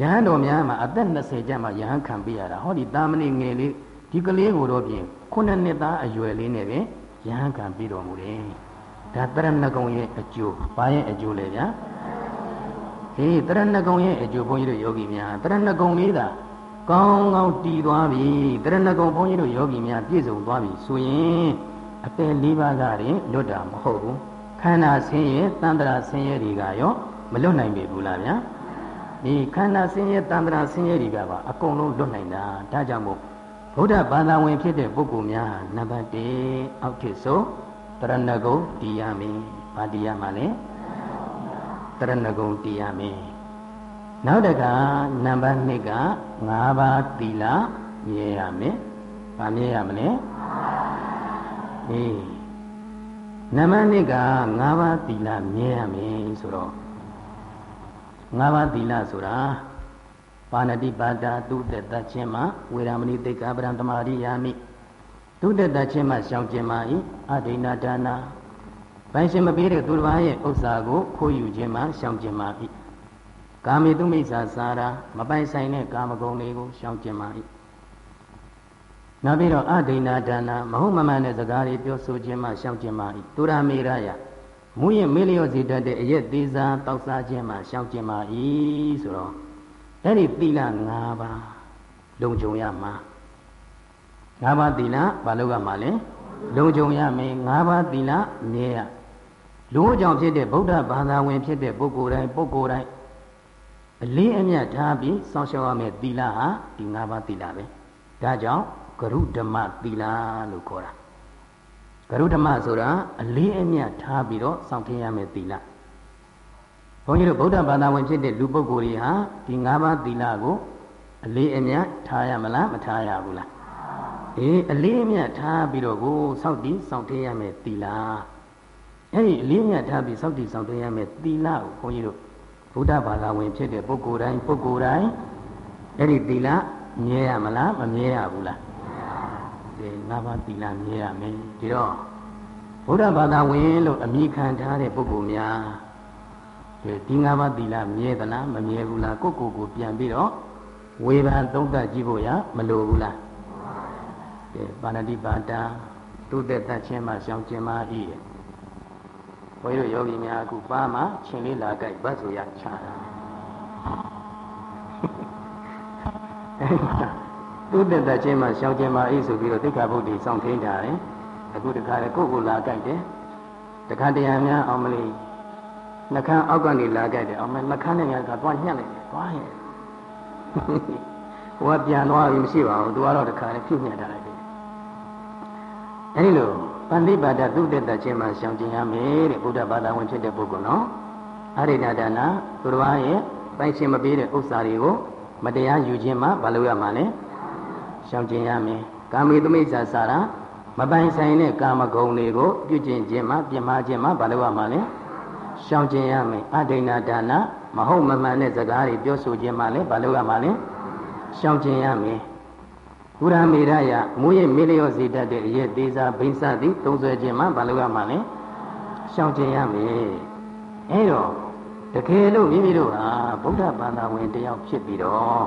ယဟန်တော်များမှာအသက်20ကျမှယဟန်ခံပြရတာဟောဒီတာမဏေငယ်လေးဒီကလေးကိုတော့ပြင်ခုနှစ်နှစ်သားအရွယ်လေးနဲ့ပဲယဟန်ခံပြီးတော်မူတယ်။ ဒါတရဏဂုံရဲ့အကျိုးဘာရဲ့အကျိုးလဲဗျာဟေးတရဏဂုံရဲ့အကျိုးဘုန်းကြီးတို့ယောဂီများတရဏဂုံလေးသာကောင်းကောင်းတည်သွားပြီတရဏဂုံဘုန်းကြီးတို့ယောဂီများပြည့်စုံသွားပြီဆိုရင်အပယ်လေးပါးကရင်လွတ်တာမဟုတ်ဘူးခန္ဓာဆင်းရဲတန္တရာဆင်းရဲတွေကရောမလွတ်နိုင်ပြီဘူးလားဗျာဒီခန္ဓာဆင်းရဲတန္တရာဆင်းရဲတွေကပါအကုန်လုံးလွတ်နိုင်တာဒါကြောင့်မို့ဗုဒ္ဓဘာသာဝင်ဖြစ်တဲ့ပုဂ္ဂိုလ်များနံပါတ်1အောက်ထစ်ဆုံး တရဏဂုံတရားမင်းဗာတရားမှာလဲတရဏဂုံတရားမင်းနောက်တကနံပါတ်2က၅ပါးသီလမြဲရမယ်။ဗာမြဲရမလဲ။အေးနံပါတ်2က၅ပါးသီလမြဲရမယ်ဆိုတော့၅ပါးသီလဆိုတာပါဏတိပါဒသုတ္တတချင်းမှာဝေရမဏိတိတ်္ကပရံတမာရိယာမိ သုတ္တတချင်းမှာရှောင်ကျင်ပါ၏အဒိဏဒါနာပိုင်ရှင်မပေးတဲ့သူတစ်ပါးရဲ့ဥစ္စာကိုခိုးယူခြင်းမှာရှောင်ကျင်ပါ၏ကာမေတုမိစ္ဆာစာရာမပိုင်ဆိုင်တဲ့ကာမဂုဏ်တွေကိုရှောင်ကျင်ပါ၏နောက်ပြီးတော့အဒိဏဒါနာမဟုတ်မမှန်တဲ့စကားတွေပြောဆိုခြင်းမှရှောင်ကျင်ပါ၏တုရမေရယမူရင်မေလျော့စီတတ်တဲ့အရက်သေးစားတောက်စားခြင်းမှရှောင်ကျင်ပါ၏ဆိုတော့အဲ့ဒီသီလ၅ပါးလုံခြုံရမှာ ၅ပါးသီလဘာလို့ကမှာလဲလုံခြုံရမယ်၅ပါးသီလမြဲရလူကြောင့်ဖြစ်တဲ့ဗုဒ္ဓဘာသာဝင်ဖြစ်တဲ့ပုဂ္ဂိုလ်တိုင်းပုဂ္ဂိုလ်တိုင်းအလေးအမြတ်ထားပြီးစောင့်ရှောက်ရမယ့်သီလဟာဒီ၅ပါးသီလပဲဒါကြောင့်ဂရုဓမ္မသီလလို့ခေါ်တာဂရုဓမ္မဆိုတာအလေးအမြတ်ထားပြီးတော့စောင့်ထင်းရမယ့်သီလဘုန်းကြီးတို့ဗုဒ္ဓဘာသာဝင်ဖြစ်တဲ့လူပုဂ္ဂိုလ်တွေဟာဒီ၅ပါးသီလကိုအလေးအမြတ်ထားရမလားမထားရဘူးလား အေးအလေးအမြတ်ထားပြီးတော့ကိုစောင့်တည်စောင့်ထင်းရမယ့်သီလအဲ့ဒီအလေးအမြတ်ထားပြီးစောင့်တည်စောင့်ထင်းရမယ့်သီလကိုဘုန်းကြီးတို့ဗုဒ္ဓဘာသာဝင်ဖြစ်တဲ့ပုဂ္ဂိုလ်တိုင်းပုဂ္ဂိုလ်တိုင်းအဲ့ဒီသီလမြဲရမလားမမြဲရဘူးလားဒီငါးပါးသီလမြဲရမယ်ဒီတော့ဘဗုဒ္ဓဘာသာဝင်လို့အမိခံထားတဲ့ပုဂ္ဂိုလ်များဒီငါးပါးသီလမြဲသလားမမြဲဘူးလားကိုယ့်ကိုယ်ကိုပြန်ပြီးတော့ဝေဖန်သုံးသပ်ကြည့်ဖို့ရမလိုဘူးလားကဲ ပါဏတိပါဒာတုသက်တတ်ခြင်းမှရှောင်ခြင်းမှဤတဲ့ဘုန်းကြီးတို့ယောဂီများအခုပါမှရှင်လေးလာကြိုက်ဘတ်ဆိုရချတာတုသက်တတ်ခြင်းမှရှောင်ခြင်းမှဤဆိုပြီးတော့သိက္ခာပုဒ်တွေစောင့်ထိန်တာတယ်အခုတခါလေကိုယ့်ကိုလာကြိုက်တယ်တခါတရံများအောင်မလေးနှခမ်းအောက်ကနေလာကြိုက်တယ်အောင်မနှခမ်းနဲ့များကသွားညှက်လိုက်တယ်သွားရဲ့ဟိုကပြန်သွားပြီမရှိပါဘူးသူကတော့တခါလေဖြုတ်ညှက်ထားလိုက်တယ် အဲဒီလိုပန္တိပါဒသုတ္တချင်းမှာရှောင်ကျင်ရမယ်တဲ့ဘုဒ္ဓဘာသာဝင်ဖြစ်တဲ့ပုဂ္ဂိုလ်နော်အရိဒဒါနာသူတော်ဘာရဲ့ပိုင်ရှင်မပေးတဲ့ဥစ္စာတွေကိုမတရားယူခြင်းမှာမလုပ်ရမှာလဲရှောင်ကျင်ရမယ်ကာမေသမိစ္ဆာစာရာမပိုင်ဆိုင်တဲ့ကာမဂုဏ်တွေကိုပြုကျင့်ခြင်းမှာပြမခြင်းမှာမလုပ်ရမှာလဲရှောင်ကျင်ရမယ်အဒိဏဒါနာမဟုတ်မမှန်တဲ့စကားတွေပြောဆိုခြင်းမှာလဲမလုပ်ရမှာလဲရှောင်ကျင်ရမယ် ဘုရားမေရယမူရဲ့မေလျောစီတတ်တဲ့အရက်သေးစားဘိန်းစသည်သုံးဆွဲခြင်းမှာမလုပ်ရမှာလဲရှောင်ကျင်ရမယ်အဲတော့တကယ်လို့မိမိတို့ဟာဗုဒ္ဓဘာသာဝင်တယောက်ဖြစ်ပြီးတော့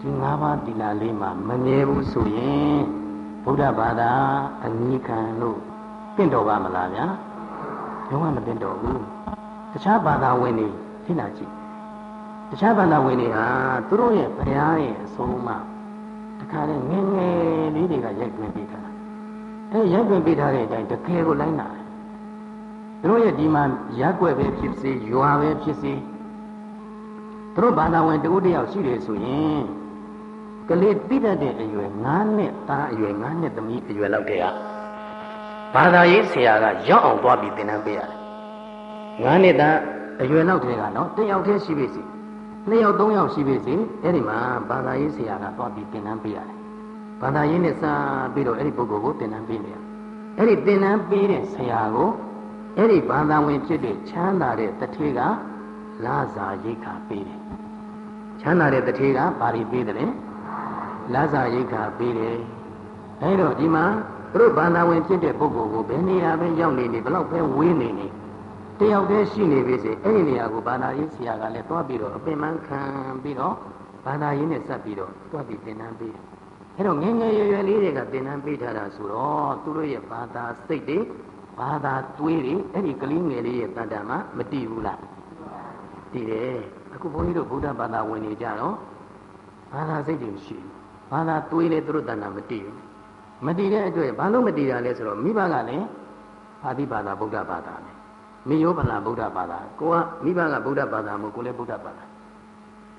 ဒီ၅ပါးသီလလေးမှာမမြဲဘူးဆိုရင်ဗုဒ္ဓဘာသာအနိခံလို့တင့်တော်ပါမလားဗျာလုံးဝမတင့်တော်ဘူးတခြားဘာသာဝင်တွေသိနာကြည့်တခြားဘာသာဝင်တွေဟာသူတို့ရဲ့ဘုရားရဲ့အဆုံးအမ တခါလေငယ်ငယ်လေးတွေကရိုက်တွင်ပေးထားတာအဲရိုက်တွင်ပေးထားတဲ့အတိုင်းတကယ်ကိုလိုက်နာတယ်သူတို့ရဲ့ဒီမှာရက်ွက်ပဲဖြစ်စေရွာပဲဖြစ်စေသူတို့ဘာသာဝင်တဦးတယောက်ရှိတယ်ဆိုရင်ကလေးသိတတ်တဲ့အရွယ်9နှစ်သားအရွယ်9နှစ်သမီးအရွယ်လောက်တည်းကဘာသာရေးဆရာကရောက်အောင်သွားပြီးသင်တန်းပေးရတယ်9နှစ်သားအရွယ်လောက်တည်းကနော်တယောက်တည်းရှိပြီစီ နှစ်ယောက်သုံးယောက်ရှိပြီစီအဲ့ဒီမှာဘာသာရေးဆရာကသွားပြီးသင်တန်းပေးရတယ်ဘာသာရေးနဲ့စပြီးတော့အဲ့ဒီပုဂ္ဂိုလ်ကိုသင်တန်းပေးနေရအဲ့ဒီသင်တန်းပေးတဲ့ဆရာကိုအဲ့ဒီဘာသာဝင်ဖြစ်တဲ့ချမ်းသာတဲ့တထေးကလာစာရိတ်ခါပေးတယ်ချမ်းသာတဲ့တထေးကဘာတွေပေးတယ်လဲလာစာရိတ်ခါပေးတယ်အဲ့တော့ဒီမှာသူတို့ဘာသာဝင်ဖြစ်တဲ့ပုဂ္ဂိုလ်ကိုဘယ်နေရာပဲရောက်နေနေဘလောက်ပဲဝေးနေနေ တယောက်တည်းရှိနေပြီစေအဲ့ဒီနေရာကိုဘာသာရေးဆရာကလည်းသွားပြီးတော့အပင်ပန်းခံပြီးတော့ဘာသာရေးနဲ့ဆက်ပြီးတော့သွားပြီးသင်တန်းပေးတယ်အဲ့တော့ငယ်ငယ်ရွယ်ရွယ်လေးတွေကသင်တန်းပေးထားတာဆိုတော့သူတို့ရဲ့ဘာသာစိတ်တွေဘာသာသွေးတွေအဲ့ဒီကလေးငယ်လေးရဲ့တန်တာမှာမတည်ဘူးလားတည်တယ်အခုဘုန်းကြီးတို့ဗုဒ္ဓဘာသာဝင်နေကြတော့ဘာသာစိတ်တွေမရှိဘူးဘာသာသွေးလည်းသူတို့တန်တာမတည်ဘူးမတည်တဲ့အတွက်ဘာလို့မတည်တာလဲဆိုတော့မိဘကလည်းဘာတိဘာသာဗုဒ္ဓဘာသာပဲ မိယောဗလာဗုဒ္ဓဘာသာကိုကမိဘကဗုဒ္ဓဘာသာမို့ကိုလည်းဗုဒ္ဓဘာသာ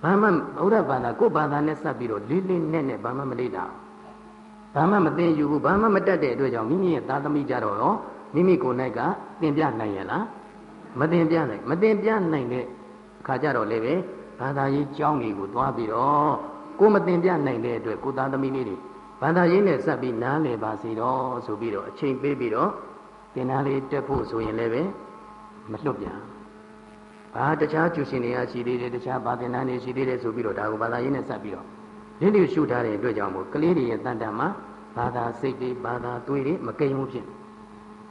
ဘာမှဗုဒ္ဓဘာသာကိုဘာသာနဲ့ဆက်ပြီးတော့လေးလေးနက်နက်ဘာမှမလေးတာဘာမှမသိယူဘူးဘာမှမတတ်တဲ့အတွက်ကြောင့်မိမိရဲ့သားသမီးကြတော့ရောမိမိကိုယ်၌ကသင်ပြနိုင်ရလားမသင်ပြနိုင်မသင်ပြနိုင်တဲ့အခါကျတော့လည်းပဲဘာသာရေးကျောင်းတွေကိုသွားပြီးတော့ကိုမသင်ပြနိုင်တဲ့အတွက်ကိုသားသမီးလေးတွေဘာသာရေးနဲ့ဆက်ပြီးနားလည်ပါစေတော့ဆိုပြီးတော့အချိန်ပေးပြီးတော့သင်္ဍာလေးတက်ဖို့ဆိုရင်လည်းပဲ မလွတ်ပြန်ဘာတခြားကျူရှင်တွေကရှိသေးတယ်တခြားဘာသင်္ဍာတွေရှိသေးတယ်ဆိုပြီးတော့ဒါကိုဘာသာရေးနဲ့ဆက်ပြီးတော့လင်းလျရှုထားတဲ့အတွက်ကြောင့်မို့ကလေးတွေရဲ့တန်တန်မှာဘာသာစိတ်တွေဘာသာသွေးတွေမကိန်းဘူးဖြစ်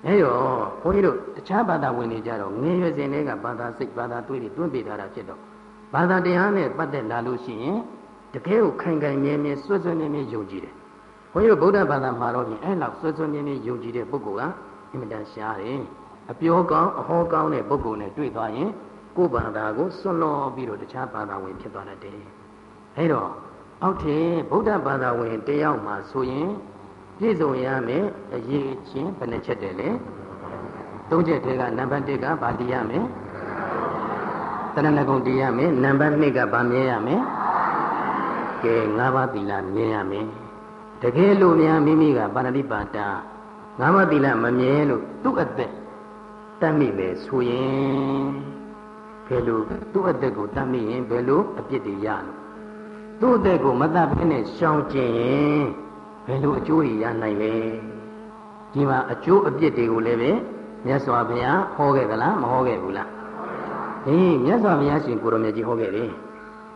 အဲတော့ဘုန်းကြီးတို့တခြားဘာသာဝင်တွေကြတော့ငယ်ရွယ်စဉ်တွေကဘာသာစိတ်ဘာသာသွေးတွေတွန်းပေးထားတာဖြစ်တော့ဘာသာတရားနဲ့ပတ်သက်လာလို့ရှိရင်တကယ်ကိုခိုင်ခိုင်မြဲမြဲစွတ်စွတ်မြဲမြဲယုံကြည်တယ်ဘုန်းကြီးတို့ဗုဒ္ဓဘာသာမှာတော့ပြင်အဲ့လောက်စွတ်စွတ်မြဲမြဲယုံကြည်တဲ့ပုဂ္ဂိုလ်ကအင်မတန်ရှားတယ် အပြောကောင်းအဟောကောင်းတဲ့ပုဂ္ဂိုလ်နဲ့တွေ့သွားရင်ကိုယ်ဘာသာကိုစွန့်လွန်ပြီးတော့တခြားဘာသာဝင်ဖြစ်သွားတတ်တယ်အဲတော့အောက်ထည်ဗုဒ္ဓဘာသာဝင်တယောက်မှာဆိုရင်ပြည့်စုံရမယ်အရေးချင်းဘယ်နှချက်တည်းလဲသုံးချက်တည်းကနံပါတ်1ကဗာတိရမယ်တရဏဂုံတည်ရမယ်နံပါတ်2ကဗာမြဲရမယ်ကဲ၅ပါးသီလမြဲရမယ်တကယ်လို့များမိမိကပါဏိပါတာငါးပါးသီလမမြဲလို့သူ့အသက် တတ်မိမယ်ဆိုရင်ဘယ်လိုသူ့အသက်ကိုတတ်မိရင်ဘယ်လိုအပြစ်တွေရလို့သူ့အသက်ကိုမတတ်ဘဲနဲ့ရှောင်ကျင်ရင်ဘယ်လိုအကျိုးတွေရနိုင်လဲဒီမှာအကျိုးအပြစ်တွေကိုလည်းပဲမြတ်စွာဘုရားဟောခဲ့သလားမဟောခဲ့ဘူးလားဟင်းမြတ်စွာဘုရားရှင်ကိုရမေကြီးဟောခဲ့တယ်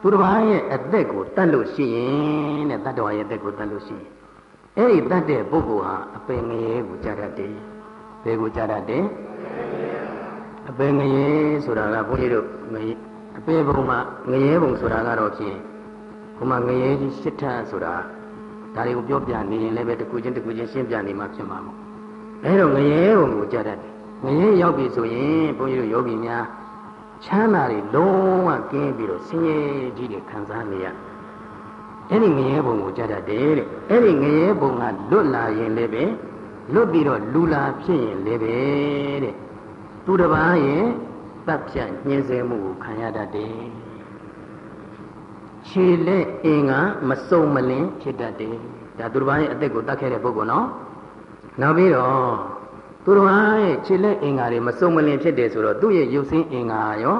သူတစ်ပါးရဲ့အသက်ကိုတတ်လို့ရှိရင်တဲ့တတ္တဝါရဲ့အသက်ကိုတတ်လို့ရှိရင်အဲ့ဒီတတ်တဲ့ပုဂ္ဂိုလ်ဟာအပင်ငရဲကိုကြားတတ်တယ်ဘယ်ကိုကြတတ်တယ် အပေငရေဆိုတာကဘုန်းကြီးတို့ငရေအပေဘုံမှာငရေဘုံဆိုတာကတော့ဖြင့်ဘုံမှာငရေကြီးရှစ်ထပ်ဆိုတာဒါတွေကိုပြောပြနေရင်လည်းပဲတကူချင်းတကူချင်းရှင်းပြနေမှဖြစ်မှာမို့အဲတော့ငရေဘုံကိုကြတတ်တယ်ငရေရောက်ပြီဆိုရင်ဘုန်းကြီးတို့ယောဂီများချမ်းသာတွေလုံးဝကင်းပြီးတော့ဆင်းရဲကြီးတွေခံစားနေရအဲ့ဒီငရဲဘုံကိုကြတတ်တယ်တဲ့အဲ့ဒီငရဲဘုံကလွတ်လာရင်လည်းပဲလွတ်ပြီးတော့လူလာဖြစ်ရင်လည်းပဲတဲ့ သူတစ်ပါးရဲ့တပ်ဖြတ်ညှင်းဆဲမှုကိုခံရတတ်တယ်ခြေလက်အင်ကမစုံမလင်ဖြစ်တတ်တယ်ဒါသူတစ်ပါးရဲ့အသက်ကိုတတ်ခဲ့တဲ့ပုဂ္ဂိုလ်နော်နောက်ပြီးတော့သူတော်ဟာရဲ့ခြေလက်အင်္ဂါတွေမစုံမလင်ဖြစ်တယ်ဆိုတော့သူ့ရဲ့ရုပ်ဆင်းအင်္ဂါရော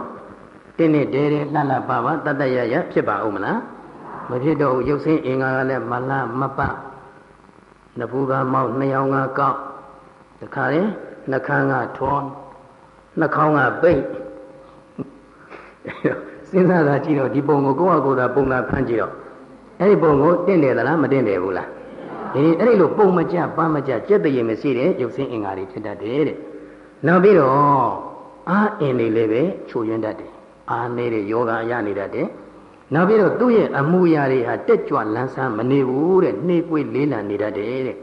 တင်းနဲ့တဲတဲလှလှပပတတ်တရရဖြစ်ပါဦးမလားမဖြစ်တော့ရုပ်ဆင်းအင်္ဂါကလည်းမလှမပနဘူးကမောက်နှစ်ယောင်ကကောက်တခါရင်နှခမ်းကထွန် နှာခေါင်းကပိတ်စဉ်းစားတာကြည့်တော့ဒီပုံကိုကိုယ့်အကိုယ်သာပုံသာဖမ်းကြည့်တော့အဲ့ဒီပုံကိုတင့်တယ်သလားမတင့်တယ်ဘူးလားဒီအဲ့ဒီလိုပုံမကြပန်းမကြကြက်တရေမရှိတဲ့ရုပ်ဆင်းအင်္ဂါတွေဖြစ်တတ်တယ်တဲ့နောက်ပြီးတော့အာအင်တွေလည်းပဲချိုယွင်းတတ်တယ်အာနေတဲ့ယောဂရနေတတ်တယ်နောက်ပြီးတော့သူ့ရဲ့အမှုရာတွေဟာတက်ကြွလန်းဆန်းမနေဘူးတဲ့နှေးကွေးလေးလံနေတတ်တယ်တဲ့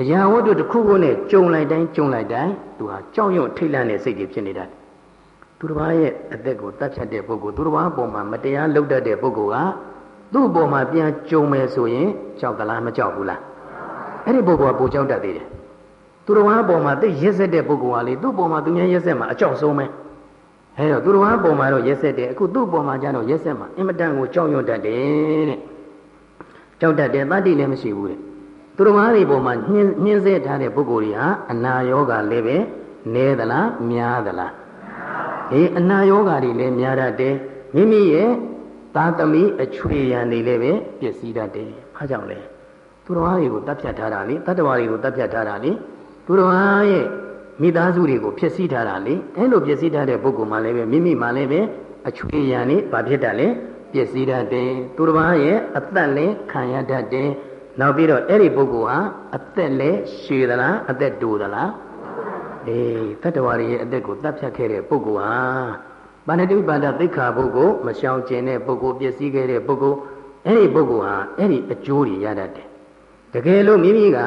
အရာဝတ္ထုတစ်ခုခုနဲ့ကြုံလိုက်တိုင်းကြုံလိုက်တိုင်းသူဟာကြောက်ရွံ့ထိတ်လန့်တဲ့စိတ်တွေဖြစ်နေတတ်တယ်သူတစ်ပါးရဲ့အသက်ကိုတတ်ဖြတ်တဲ့ပုဂ္ဂိုလ်သူတစ်ပါးအပေါ်မှာမတရားလုပ်တတ်တဲ့ပုဂ္ဂိုလ်ကသူ့အပေါ်မှာပြန်ကြုံမယ်ဆိုရင်ကြောက်သလားမကြောက်ဘူးလားအဲ့ဒီပုဂ္ဂိုလ်ကပူကြောက်တတ်သေးတယ်သူတော်ဘာအပေါ်မှာသိရက်ဆက်တဲ့ပုဂ္ဂိုလ်ကလေသူ့ပေါ်မှာသူများရက်ဆက်မှာအကြောက်ဆုံးပဲအဲတော့သူတော်ဘာအပေါ်မှာတော့ရက်ဆက်တယ်အခုသူ့ပေါ်မှာကျတော့ရက်ဆက်မှာအင်မတန်ကိုကြောက်ရွံ့တတ်တယ်တဲ့ကြောက်တတ်တယ်တတ္တိလည်းမရှိဘူးတဲ့ သူတော်ဘာတွေပေါ်မှာညှင်းညှင်းဆဲထားတဲ့ပုဂ္ဂိုလ်တွေဟာအနာယောဂလည်းပဲနဲသလားများသလားအေးအနာယောဂတွေလည်းများတတ်တယ်မိမိရဲ့သာသမီအချွေရန်တွေလည်းပဲပျက်စီးတတ်တယ်ဘာကြောင့်လဲသူတော်ဘာတွေကိုတတ်ဖြတ်ထားတာလေတတ္တဝါတွေကိုတတ်ဖြတ်ထားတာလေသူတော်ဘာရဲ့မိသားစုတွေကိုဖျက်ဆီးထားတာလေအဲလိုဖျက်ဆီးထားတဲ့ပုဂ္ဂိုလ်မှလည်းပဲမိမိမှလည်းပဲအချွေရန်နေဘာဖြစ်တတ်လဲပျက်စီးတတ်တယ်သူတော်ဘာရဲ့အသက်လည်းခံရတတ်တယ် နောက်ပြီးတော့အဲ့ဒီပုဂ္ဂိုလ်ဟာအသက်လည်းရှည်သလားအသက်တိုသလားအေးတတ္တဝါရဲ့အသက်ကိုတတ်ဖြတ်ခဲ့တဲ့ပုဂ္ဂိုလ်ဟာပါဏတိပါဒသိက္ခာပုဂ္ဂိုလ်မရှောင်ကျင်တဲ့ပုဂ္ဂိုလ်ပျက်စီးခဲ့တဲ့ပုဂ္ဂိုလ်အဲ့ဒီပုဂ္ဂိုလ်ဟာအဲ့ဒီအကျိုးတွေရတတ်တယ်တကယ်လို့မိမိက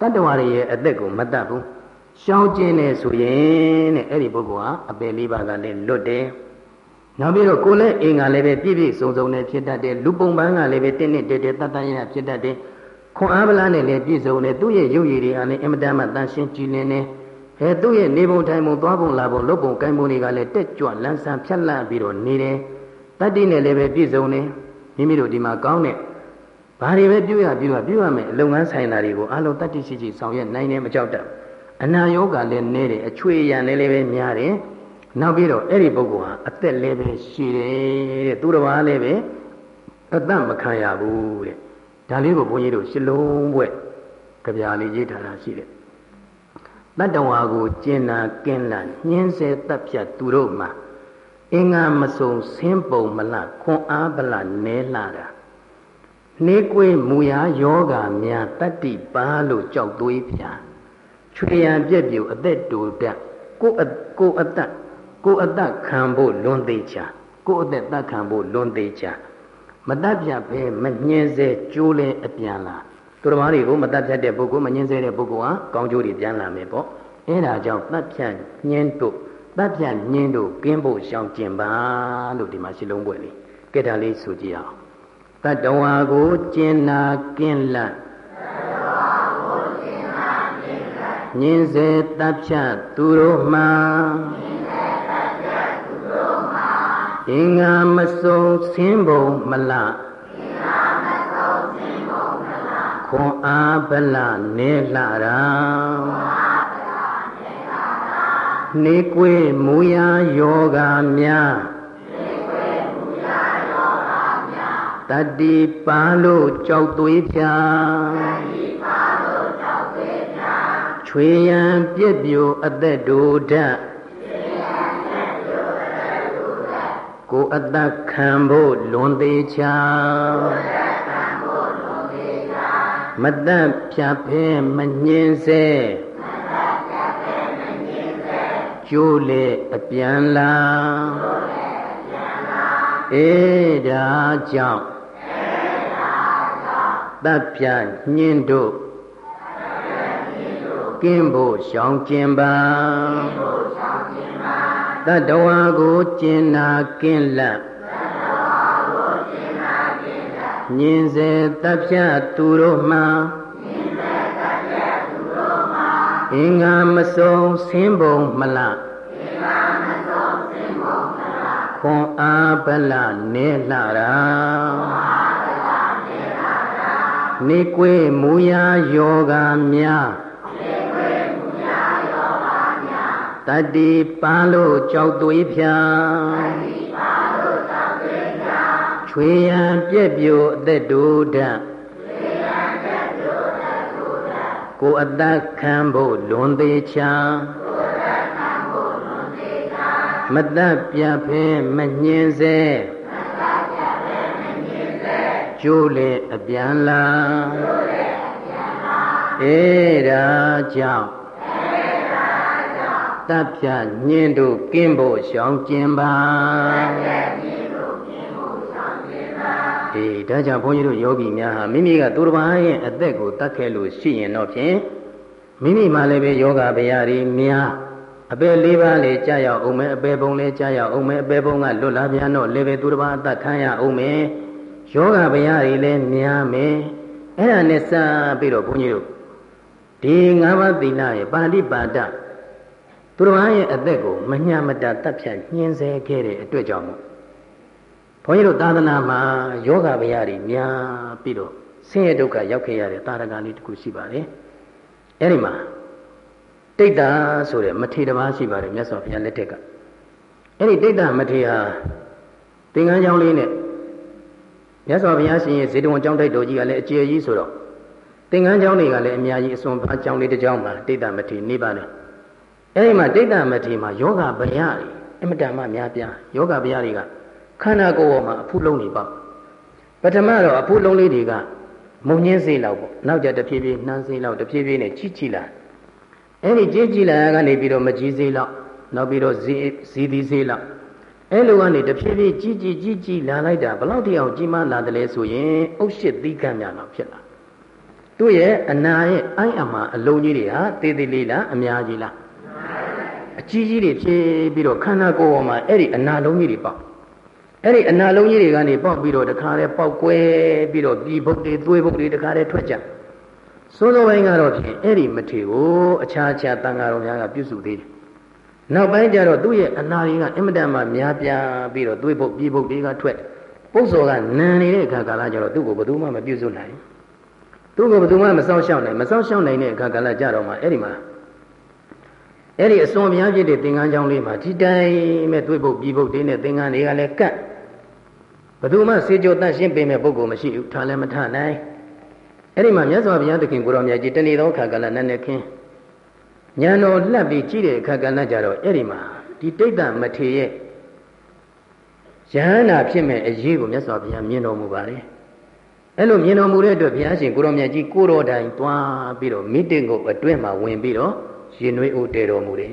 တတ္တဝါရဲ့အသက်ကိုမတတ်ဘူးရှောင်ကျင်နေဆိုရင်တဲ့အဲ့ဒီပုဂ္ဂိုလ်ဟာအပယ်လေးပါးကလည်းလွတ်တယ် နောက်ပြီးတော့ကိုယ်လည်းအင်္ဂါလည်းပဲပြည့်ပြည့်စုံစုံနဲ့ဖြစ်တတ်တယ်လူပုံပန်းကလည်းပဲတင့်နဲ့တဲတဲတတ်တတ်ရဖြစ်တတ်တယ်ခွန်အားပလားနဲ့လည်းပြည့်စုံတယ်သူ့ရဲ့ရုပ်ရည်တွေဟာလည်းအင်မတန်မှတန်ရှင်းကြည်လင်တယ်အဲသူ့ရဲ့နေပုံထိုင်ပုံသွားပုံလာပုံလုပ်ပုံကိုင်ပုံတွေကလည်းတက်ကြွလန်းဆန်းဖြတ်လန့်ပြီးတော့နေတယ်တတ္တိနဲ့လည်းပဲပြည့်စုံတယ်မိမိတို့ဒီမှာကောင်းတဲ့ဘာတွေပဲပြုရပြုရပြုရမယ်လုပ်ငန်းဆိုင်တာတွေကိုအလုံးတတ္တိရှိရှိဆောင်ရွက်နိုင်တယ်မကြောက်တတ်အနာယောဂလည်းနေတယ်အချွေရံလည်းလည်းပဲများတယ် နောက်ပြီးတော့အဲ့ဒီပုဂ္ဂိုလ်ဟာအသက်လည်းပဲရှိတယ်တဲ့သူတစ်ပါးလည်းပဲအသက်မခံရဘူးတဲ့ဒါလေးကိုဘုန်းကြီးတို့ရှလုံးဘွဲ့ကြပြာလေးရေးထားတာရှိတယ်တတ္တဝါကိုကျင်နာကင်းလာညှင်းဆဲတပ်ဖြတ်သူတို့မှာအင်္ဂါမစုံဆင်းပုံမလခွန်အားဗလနဲလာတာနေကွေမူရာယောဂများတတ္တိပါလို့ကြောက်သွေးဖြာချွေရန်ပြက်ပြူအသက်တူတက်ကိုအကိုအသက် ကိုအသက်ခံဖို့လွန်သေးချာကိုအသက်တတ်ခံဖို့လွန်သေးချာမတတ်ပြတ်ပဲမညင်းစေကျိုးလဲအပြန်လာသူတော်ဘာတွေကိုမတတ်ဖြတ်တဲ့ပုဂ္ဂိုလ်မညင်းစေတဲ့ပုဂ္ဂိုလ်ဟာကောင်းကျိုးတွေပြန်လာမယ်ပေါ့အဲဒါကြောင့်တတ်ဖြတ်ညင်းတို့တတ်ဖြတ်ညင်းတို့ကင်းဖို့ရှောင်ကျင်ပါလို့ဒီမှာရှင်းလုံးပွဲလေးကဲဒါလေးဆိုကြည့်အောင်တတဝါကိုကျင်နာကင်းလန့်ညင်းစေတပ်ဖြတ်သူတို့မှ အင်္ဂါမစုံဆင်းပုံမလခွန်အားဗလနေလှရာနေကွေမူရာယောဂများတတိပါလို့ကြောက်သွေးဖြာချွေရန်ပြက်ပြိုအသက်တို့ဓာတ် ကိုအသက်ခံဖို့လွန်သေးချာမတတ်ဖြတ်ဖဲမငြင်းစေကျိုးလေအပြန်လာအေးဒါကြောင့်တပ်ပြညင်းတို့ကင်းဖို့ရှောင်ကျင်ပါ တတဝါကိုကျင်နာကင်းလပ်ညင်စေတပ်ပြသူတို့မှအင်္ဂါမဆုံးဆင်းပုံမလအင်္ဂါမဆုံးဆင်းပုံမလခွန်အားဗလနေလှရာနေကွေမူရာယောဂများ တတိပါလို့ကြောက်သွေးဖြာချွေရန်ပြက်ပြိုအသက်တို့ဓာတ်ကိုအသက်ခံဖို့လွန်သေးချာမတတ်ပြဖဲမညင်စေကျိုးလေအပြန်လာအေးဒါကြောင့် တပ်ဖြတ်ညင်းတို့ကင်းဖို့ရှောင်ကျင်ပါအေးဒါကြောင့်ဘုန်းကြီးတို့ယောဂီများဟာမိမိကသူတစ်ပါးရဲ့အသက်ကိုတတ်ခဲ့လို့ရှိရင်တော့ဖြင့်မိမိမှလည်းပဲယောဂဗျာတွေများအပေလေးပါးလေကြာရောက်အောင်မယ်အပေပုံလေးကြာရောက်အောင်မယ်အပေပုံကလွတ်လာပြန်တော့လည်းပဲသူတစ်ပါးအသက်ခံရအောင်မယ်ယောဂဗျာတွေလည်းများမယ်အဲ့ဒါနဲ့စပြီးတော့ဘုန်းကြီးတို့ဒီ၅ပါးသီလရဲ့ပါဠိပါဒ သူတော်ဘာရဲ့အသက်ကိုမညမတာတပ်ဖြတ်ညှင်းဆဲခဲ့တဲ့အတွက်ကြောင့်မို့ဘုန်းကြီးတို့သာသနာမှာယောဂဗျာတွေများပြီးတော့ဆင်းရဲဒုက္ခရောက်ခဲ့ရတဲ့တာရကလေးတစ်ခုရှိပါတယ်အဲ့ဒီမှာတိတ်တာဆိုတဲ့မထေတပါးရှိပါတယ်မြတ်စွာဘုရားလက်ထက်ကအဲ့ဒီတိတ်တာမထေဟာသင်္ကန်းကျောင်းလေးနဲ့မြတ်စွာဘုရားရှင်ရဲ့ဇေတဝန်ကျောင်းတိုက်တော်ကြီးကလည်းအကျယ်ကြီးဆိုတော့သင်္ကန်းကျောင်းတွေကလည်းအများကြီးအစွန်ဖားကျောင်းလေးတစ်ကျောင်းမှာတိတ်တာမထေနေပါတယ် အဲဒီမှာတိတ်တမထေမှာယောဂဗျာတွေအမတန်မှများပြားယောဂဗျာတွေကခန္ဓာကိုယ်ပေါ်မှာအဖုလုံးတွေပေါ့ပထမတော့အဖုလုံးလေးတွေကမုံညင်းစေးလောက်ပေါ့နောက်ကျတဖြည်းဖြည်းနှမ်းစေးလောက်တဖြည်းဖြည်းနဲ့ကြီးကြီးလာအဲဒီကြီးကြီးလာကနေပြီးတော့မကြီးစေးလောက်နောက်ပြီးတော့ဇီဇီသီစေးလောက်အဲလိုကနေတဖြည်းဖြည်းကြီးကြီးကြီးကြီးလာလိုက်တာဘလောက်တိအောင်ကြီးမားလာတယ်လဲဆိုရင်အုတ်ရှစ်သီးကံများလောက်ဖြစ်လာသူ့ရဲ့အနာရဲ့အိုင်းအမှာအလုံးကြီးတွေဟာသေးသေးလေးလားအများကြီးလား အကြီးကြီးတွေဖြစ်ပြီးတော့ခန္ဓာကိုယ်ပေါ်မှာအဲ့ဒီအနာလုံးကြီးတွေပေါက်အဲ့ဒီအနာလုံးကြီးတွေကနေပေါက်ပြီးတော့တခါတည်းပေါက်ကွဲပြီးတော့ဒီဘုတ်တွေသွေးဘုတ်တွေတခါတည်းထွက်ကြစိုးစိုးပိုင်းကတော့ဖြင့်အဲ့ဒီမထေကိုအခြားခြားတန်ဃာတော်များကပြုစုသေးတယ်နောက်ပိုင်းကျတော့သူ့ရဲ့အနာတွေကအင်မတန်မှများပြားပြီးတော့သွေးဘုတ်ပြည်ဘုတ်တွေကထွက်ပုပ်စော်ကနန်နေတဲ့အခါကာလကျတော့သူ့ကိုဘယ်သူမှမပြုစုနိုင်သူ့ကိုဘယ်သူမှမစောင့်ရှောက်နိုင်မစောင့်ရှောက်နိုင်တဲ့အခါကာလကျတော့မှအဲ့ဒီမှာ အဲ့ဒီအစွန်များဖြစ်တဲ့သင်္ကန်းကျောင်းလေးမှာဒီတိုင်းမဲ့တွေ့ဖို့ပြီးဖို့တင်းတဲ့သင်္ကန်းတွေကလည်းကတ်ဘယ်သူမှစေကြတတ်ရှင်းပေးမဲ့ပုဂ္ဂိုလ်မရှိဘူးထားလည်းမထနိုင်အဲ့ဒီမှာမြတ်စွာဘုရားသခင်ကိုရောမြတ်ကြီးတဏီသောခါကလနဲ့နဲ့ခင်းညံတော်လှက်ပြီးကြည့်တဲ့အခါကလည်းကြတော့အဲ့ဒီမှာဒီတိတ်တမထေရဲ့ယဟန္တာဖြစ်မဲ့အရေးကိုမြတ်စွာဘုရားမြင်တော်မူပါတယ်အဲ့လိုမြင်တော်မူတဲ့အတွက်ဘုရားရှင်ကိုရောမြတ်ကြီးကိုတော်တိုင်တွားပြီးတော့မိတင်ကိုအတွင်းမှာဝင်ပြီးတော့ ရင်နွေးအိုတဲတော်မူတယ်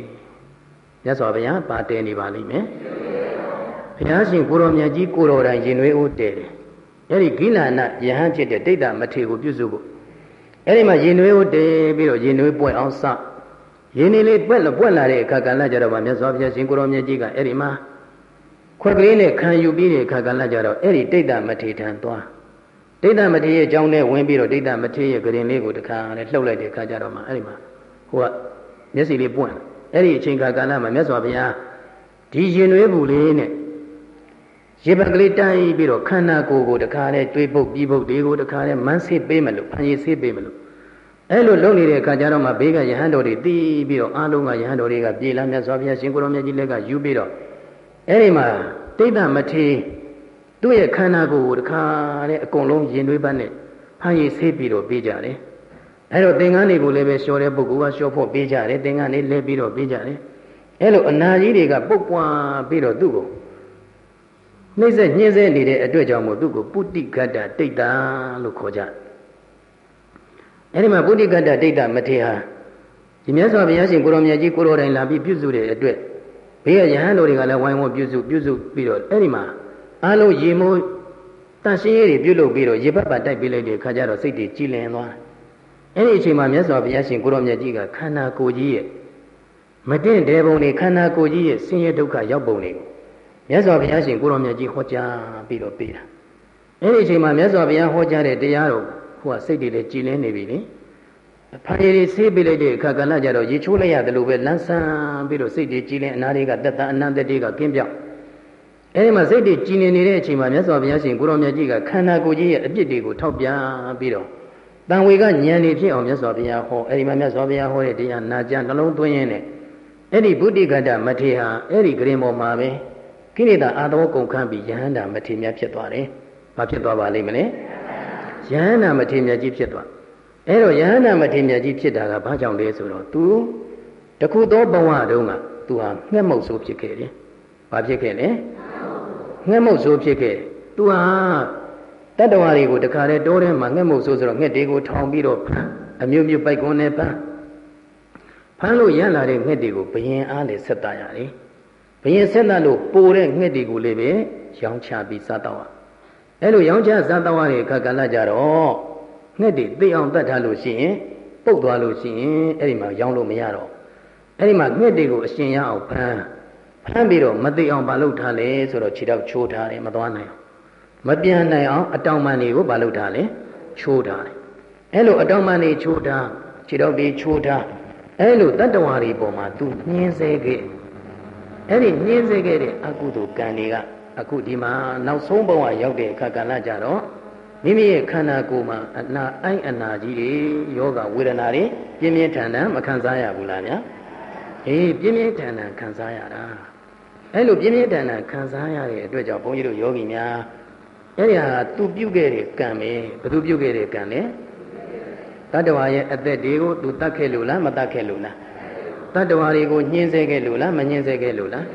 မြတ်စွာဘုရားပါတဲနေပါလိမ့်မယ်ဘုရားရှင်ကိုရောမြတ်ကြီးကိုတော်တိုင်ရင်နွေးအိုတဲတယ်အဲ့ဒီဂိလာနယဟန်ဖြစ်တဲ့ဒိဋ္ဌမထေကိုပြုစုဖို့အဲ့ဒီမှာရင်နွေးအိုတဲပြီးတော့ရင်နွေးပွင့်အောင်စရင်နေလေးပွက်လို့ပွက်လာတဲ့အခါကလည်းကြတော့ဗာမြတ်စွာဘုရားရှင်ကိုရောမြတ်ကြီးကအဲ့ဒီမှာခွက်ကလေးနဲ့ခံယူပြီးတဲ့အခါကလည်းကြတော့အဲ့ဒီဒိဋ္ဌမထေထံသွားဒိဋ္ဌမထေရဲ့အကြောင်းနဲ့ဝင်ပြီးတော့ဒိဋ္ဌမထေရဲ့ဂရင်လေးကိုတခါနဲ့လှုပ်လိုက်တဲ့အခါကျတော့မှအဲ့ဒီမှာဟိုက မျက်စိလေးပွင့်အဲ့ဒီအချိန်ခါကာလမှာမြတ်စွာဘုရားဒီရင်နွေးဘူးလေးနဲ့ရေပကလေးတိုက်ပြီးတော့ခန္ဓာကိုယ်ကိုတခါနဲ့တွေးပုတ်ပြီးပုတ်တွေကိုတခါနဲ့မန်းဆေးပေးမလို့ဖန်ရည်ဆေးပေးမလို့အဲ့လိုလုပ်နေတဲ့အခါကျတော့မှဘေးကယဟန်တော်တွေတီးပြီးတော့အားလုံးကယဟန်တော်တွေကပြေလာမြတ်စွာဘုရားရှင်ကိုရောမြတ်ကြီးလက်ကယူပြီးတော့အဲ့ဒီမှာတိဋ္ဌမထေသူ့ရဲ့ခန္ဓာကိုယ်ကိုတခါနဲ့အကုန်လုံးရင်တွေးပတ်နဲ့ဖန်ရည်ဆေးပြီးတော့ပေးကြတယ် အဲ့တော့သင်္ကန်းတွေကိုလည်းပဲလျှော်တဲ့ပုဂ္ဂိုလ်ကလျှော်ဖို့ပေးကြတယ်သင်္ကန်းလေးလဲပြီးတော့ပေးကြတယ်အဲ့လိုအနာကြီးတွေကပုတ်ပွားပြီးတော့သူ့ကိုနှိမ့်ဆက်ညှင်းဆဲနေတဲ့အတွက်ကြောင့်မို့သူ့ကိုပုတိကတ္တတိတ်တာလို့ခေါ်ကြအဲ့ဒီမှာပုတိကတ္တတိတ်တာမထေဟာဒီမြတ်စွာဘုရားရှင်ကိုရောင်မြတ်ကြီးကိုရောတိုင်းလာပြီးပြုစုတဲ့အတွက်ဘေးကယဟန်တော်တွေကလည်းဝိုင်းဝန်းပြုစုပြုစုပြီးတော့အဲ့ဒီမှာအားလုံးရေမိုးတန်ရှင်းရေးတွေပြုလုပ်ပြီးတော့ရေဘက်ပါတိုက်ပေးလိုက်တဲ့ခါကျတော့စိတ်တွေကြည်လင်သွားတယ် အဲ့ဒီအချိန်မှာမြတ်စွာဘုရားရှင်ကိုရောင်မြတ်ကြီးကခန္ဓာကိုယ်ကြီးရဲ့မတင့်တယ်ပုံတွေခန္ဓာကိုယ်ကြီးရဲ့ဆင်းရဲဒုက္ခရောက်ပုံတွေကိုမြတ်စွာဘုရားရှင်ကိုရောင်မြတ်ကြီးဟောကြားပြီးတော့ပေးတာအဲ့ဒီအချိန်မှာမြတ်စွာဘုရားဟောကြားတဲ့တရားတော်ဟိုကစိတ်တွေလည်းကြည်လင်းနေပြီလေဖာရီတွေဆေးပေးလိုက်တဲ့အခါကလည်းကြတော့ရေချိုးလိုက်ရတယ်လို့ပဲလန်းဆန်းပြီးတော့စိတ်တွေကြည်လင်းအနာတွေကတက်တာအနန္တတေကကင်းပြောက်အဲဒီမှာစိတ်တွေကြည်နေနေတဲ့အချိန်မှာမြတ်စွာဘုရားရှင်ကိုရောင်မြတ်ကြီးကခန္ဓာကိုယ်ကြီးရဲ့အပြစ်တွေကိုထောက်ပြပြီးတော့ တန်ဝေကဉာဏ်နေဖြစ်အောင်မြတ်စွာဘုရားဟောအဲဒီမှာမြတ်စွာဘုရားဟောတဲ့တရားနာကြနှလုံးသွင်းရင်းနဲ့အဲ့ဒီဗုဒ္ဓဂတမထေဟာအဲ့ဒီဂရင်ပေါ်မှာပဲကိလေသာအာသောကုန်ခန်းပြီးယဟန္တာမထေမြတ်ဖြစ်သွားတယ်။ဘာဖြစ်သွားပါလိမ့်မလဲ။ယဟန္တာမထေမြတ်ကြီးဖြစ်သွား။အဲ့တော့ယဟန္တာမထေမြတ်ကြီးဖြစ်တာကဘာကြောင့်လဲဆိုတော့ तू တခုသောဘဝတုန်းက तू ဟာငှက်မုတ်ဆိုးဖြစ်ခဲ့တယ်။ဘာဖြစ်ခဲ့လဲ။ငှက်မုတ်ဆိုးဖြစ်ခဲ့။ तू ဟာ တတ္တဝါတွေကိုတခါတည်းတိုးထဲမှာငှက်မုတ်ဆိုးဆိုတော့ငှက်တွေကိုထောင်ပြီးတော့အမျိုးမျိုးပိုက်ကွန်းနဲ့ပန်းဖမ်းလို့ရလာတဲ့ငှက်တွေကိုဘယင်အားလည်းဆက်သားရတယ်ဘယင်ဆက်သားလို့ပိုတဲ့ငှက်တွေကိုလည်းပဲရောင်းချပြီးစားတော့အဲ့လိုရောင်းချစားတော့ရတဲ့အခါကလည်းကြတော့ငှက်တွေသိအောင်တတ်ထားလို့ရှိရင်ပုတ်သွားလို့ရှိရင်အဲ့ဒီမှာရောင်းလို့မရတော့အဲ့ဒီမှာငှက်တွေကိုအရှင်ရအောင်ဖမ်းဖမ်းပြီးတော့မသိအောင်မလုပ်ထားလဲဆိုတော့ခြေတော့ချိုးထားတယ်မသွားနိုင်အောင် မပြန်နိုင်အောင်အတောင်ပန်တွေကိုမလုပ်ထားလဲချိုးထားတယ်အဲ့လိုအတောင်ပန်တွေချိုးထားခြေတော့ပြီးချိုးထားအဲလိုတတ္တဝါတွေပေါ်မှာသူညှင်းဆဲခဲ့အဲ့ဒီညှင်းဆဲခဲ့တဲ့အကုသိုလ်ကံတွေကအခုဒီမှာနောက်ဆုံးဘဝရောက်တဲ့အခါကလည်းကြတော့မိမိရဲ့ခန္ဓာကိုယ်မှာအနာအိုက်အနာကြီးတွေယောဂဝေဒနာတွေပြင်းပြင်းထန်ထန်မခံစားရဘူးလားဗျာအေးပြင်းပြင်းထန်ထန်ခံစားရတာအဲ့လိုပြင်းပြင်းထန်ထန်ခံစားရတဲ့အတွက်ကြောင့်ဘုန်းကြီးတို့ယောဂီများ အဲ့ဒီဟာသူပြုတ်ခဲ့တဲ့ကံပဲဘသူပြုတ်ခဲ့တဲ့ကံလဲတတ္တဝါရဲ့အသက်တွေကိုသူတတ်ခဲ့လို့လားမတတ်ခဲ့လို့လားတတ္တဝါတွေကိုညှင်းဆဲခဲ့လို့လားမညှင်းဆဲခဲ့လို့လား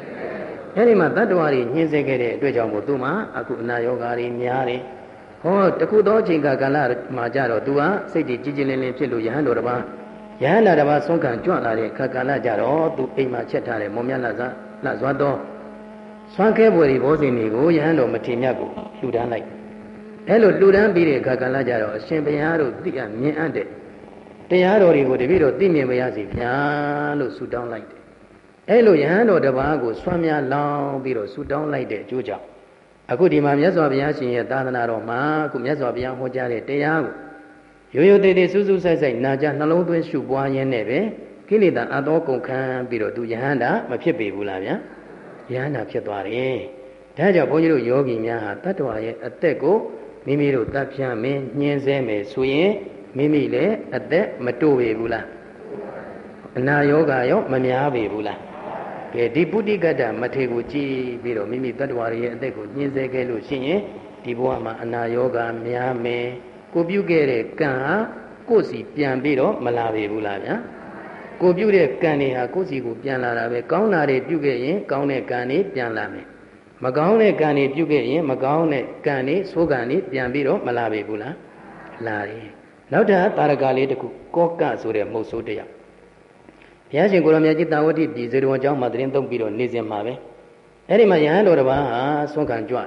အဲ့ဒီမှာတတ္တဝါတွေညှင်းဆဲခဲ့တဲ့အတွက်ကြောင့်မို့သူမှအခုအနာယောဂါတွေများတယ်ဟောတခုသောအချိန်ကာလမှာကြတော့သူကစိတ်တွေကြည်ကြည်လင်လင်ဖြစ်လို့ယဟန်တော်တစ်ပါးယဟန်လာတစ်ပါးဆုံးခံကြွလာတဲ့ခါကာလကြတော့သူအိမ်မှာချက်ထားတဲ့မောမြတ်လာစားလာစွာတော့ စွမ်းခဲပွေတွေဘောဇင်တွေကိုယဟန်တော်မထေမြတ်ကိုလှူဒန်းလိုက်အဲ့လိုလှူဒန်းပြီးတဲ့အခါကလည်းကြတော့အရှင်ဘုရားတို့သိအမြင်အပ်တဲ့တရားတော်တွေကိုတပည့်တော်သိမြင်မရစီဗျာလို့ဆုတောင်းလိုက်တယ်အဲ့လိုယဟန်တော်တစ်ပါးကိုဆွမ်းများလောင်းပြီးတော့ဆုတောင်းလိုက်တဲ့အကျိုးကြောင့်အခုဒီမှာမြတ်စွာဘုရားရှင်ရဲ့သာသနာတော်မှာအခုမြတ်စွာဘုရားဟောကြားတဲ့တရားကိုရိုးရိုးသေးသေးစူးစူးဆိုင်ဆိုင်နာကြနှလုံးသွင်းရှုပွားရင်းနဲ့ပဲကိလေသာအသောကုန်ခံပြီးတော့သူယဟန္တာမဖြစ်ပေဘူးလားဗျာ ယဟန္တာဖြစ်သွားတယ်ဒါကြောင့်ဘုန်းကြီးတို့ယောဂီများဟာတတ္တဝါရဲ့အသက်ကိုမိမိတို့တပ်ဖြန့်မင်းညှင်းဆဲမယ်ဆိုရင်မိမိလည်းအသက်မတိုးပေဘူးလားအနာယောဂရောမများပေဘူးလားကဲဒီပုတိကတ္တမထေကိုကြည်ပြီးတော့မိမိတ attva ရဲ့အသက်ကိုညှင်းဆဲခဲ့လို့ရှိရင်ဒီဘဝမှာအနာယောဂများမယ်ကိုပြုခဲ့တဲ့ကံဟာကိုယ်စီပြန်ပြီးတော့မလာပေဘူးလားဗျာ ကိုပြုတဲ့ကံတွေဟာကိုယ်စီကိုပြန်လာတာပဲကောင်းတာတွေပြုခဲ့ရင်ကောင်းတဲ့ကံတွေပြန်လာမယ်မကောင်းတဲ့ကံတွေပြုခဲ့ရင်မကောင်းတဲ့ကံတွေဆိုးကံတွေပြန်ပြီးတော့မလာပေဘူးလားလာတယ်နောက်ထပ်တာရကလေးတစ်ခုကောကဆိုတဲ့မုတ်ဆိုးတရားဘုရားရှင်ကိုရမြတ်ကြီးတာဝတိပြည်ဇေရဝံကျောင်းမှာတရင်သုံးပြီးတော့နေစဉ်မှာပဲအဲ့ဒီမှာယဟန်တော်တစ်ပါးဟာဆွမ်းခံကြွ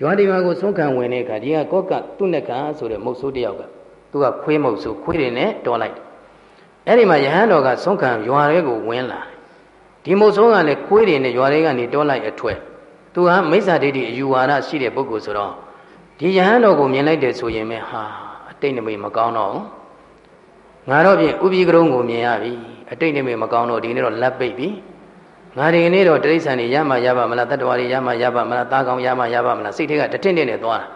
ရွာဒီမှာကိုဆွမ်းခံဝင်တဲ့အခါဒီကကောကသူ့နဲ့ကဆိုတဲ့မုတ်ဆိုးတယောက်ကသူကခွေးမုတ်ဆိုးခွေးတွေနဲ့တော်လိုက် အဲ့ဒီမှာယဟန်တော်ကဆွမ်းခံရွာတွေကိုဝင်လာဒီမုတ်ဆိုးကလည်းခွေးတွေနဲ့ရွာတွေကနေတော်လိုက်အထွက်သူဟာမိစ္ဆာဒိဋ္ဌိအယူဝါဒရှိတဲ့ပုဂ္ဂိုလ်ဆိုတော့ဒီယဟန်တော်ကိုမြင်လိုက်တယ်ဆိုရင်ပဲဟာအတိတ်နမိတ်မကောင်းတော့ငါတော့ဖြင့်ဥပိကရုံကိုမြင်ရပြီအတိတ်နမိတ်မကောင်းတော့ဒီနေ့တော့လက်ပိတ်ပြီငါဒီနေ့တော့တိရစ္ဆာန်တွေရမှရပါမလားတတ္တဝါတွေရမှရပါမလားသားကောင်ရမှရပါမလားစိတ်ထဲကတထင့်ထင့်နဲ့သွားတာ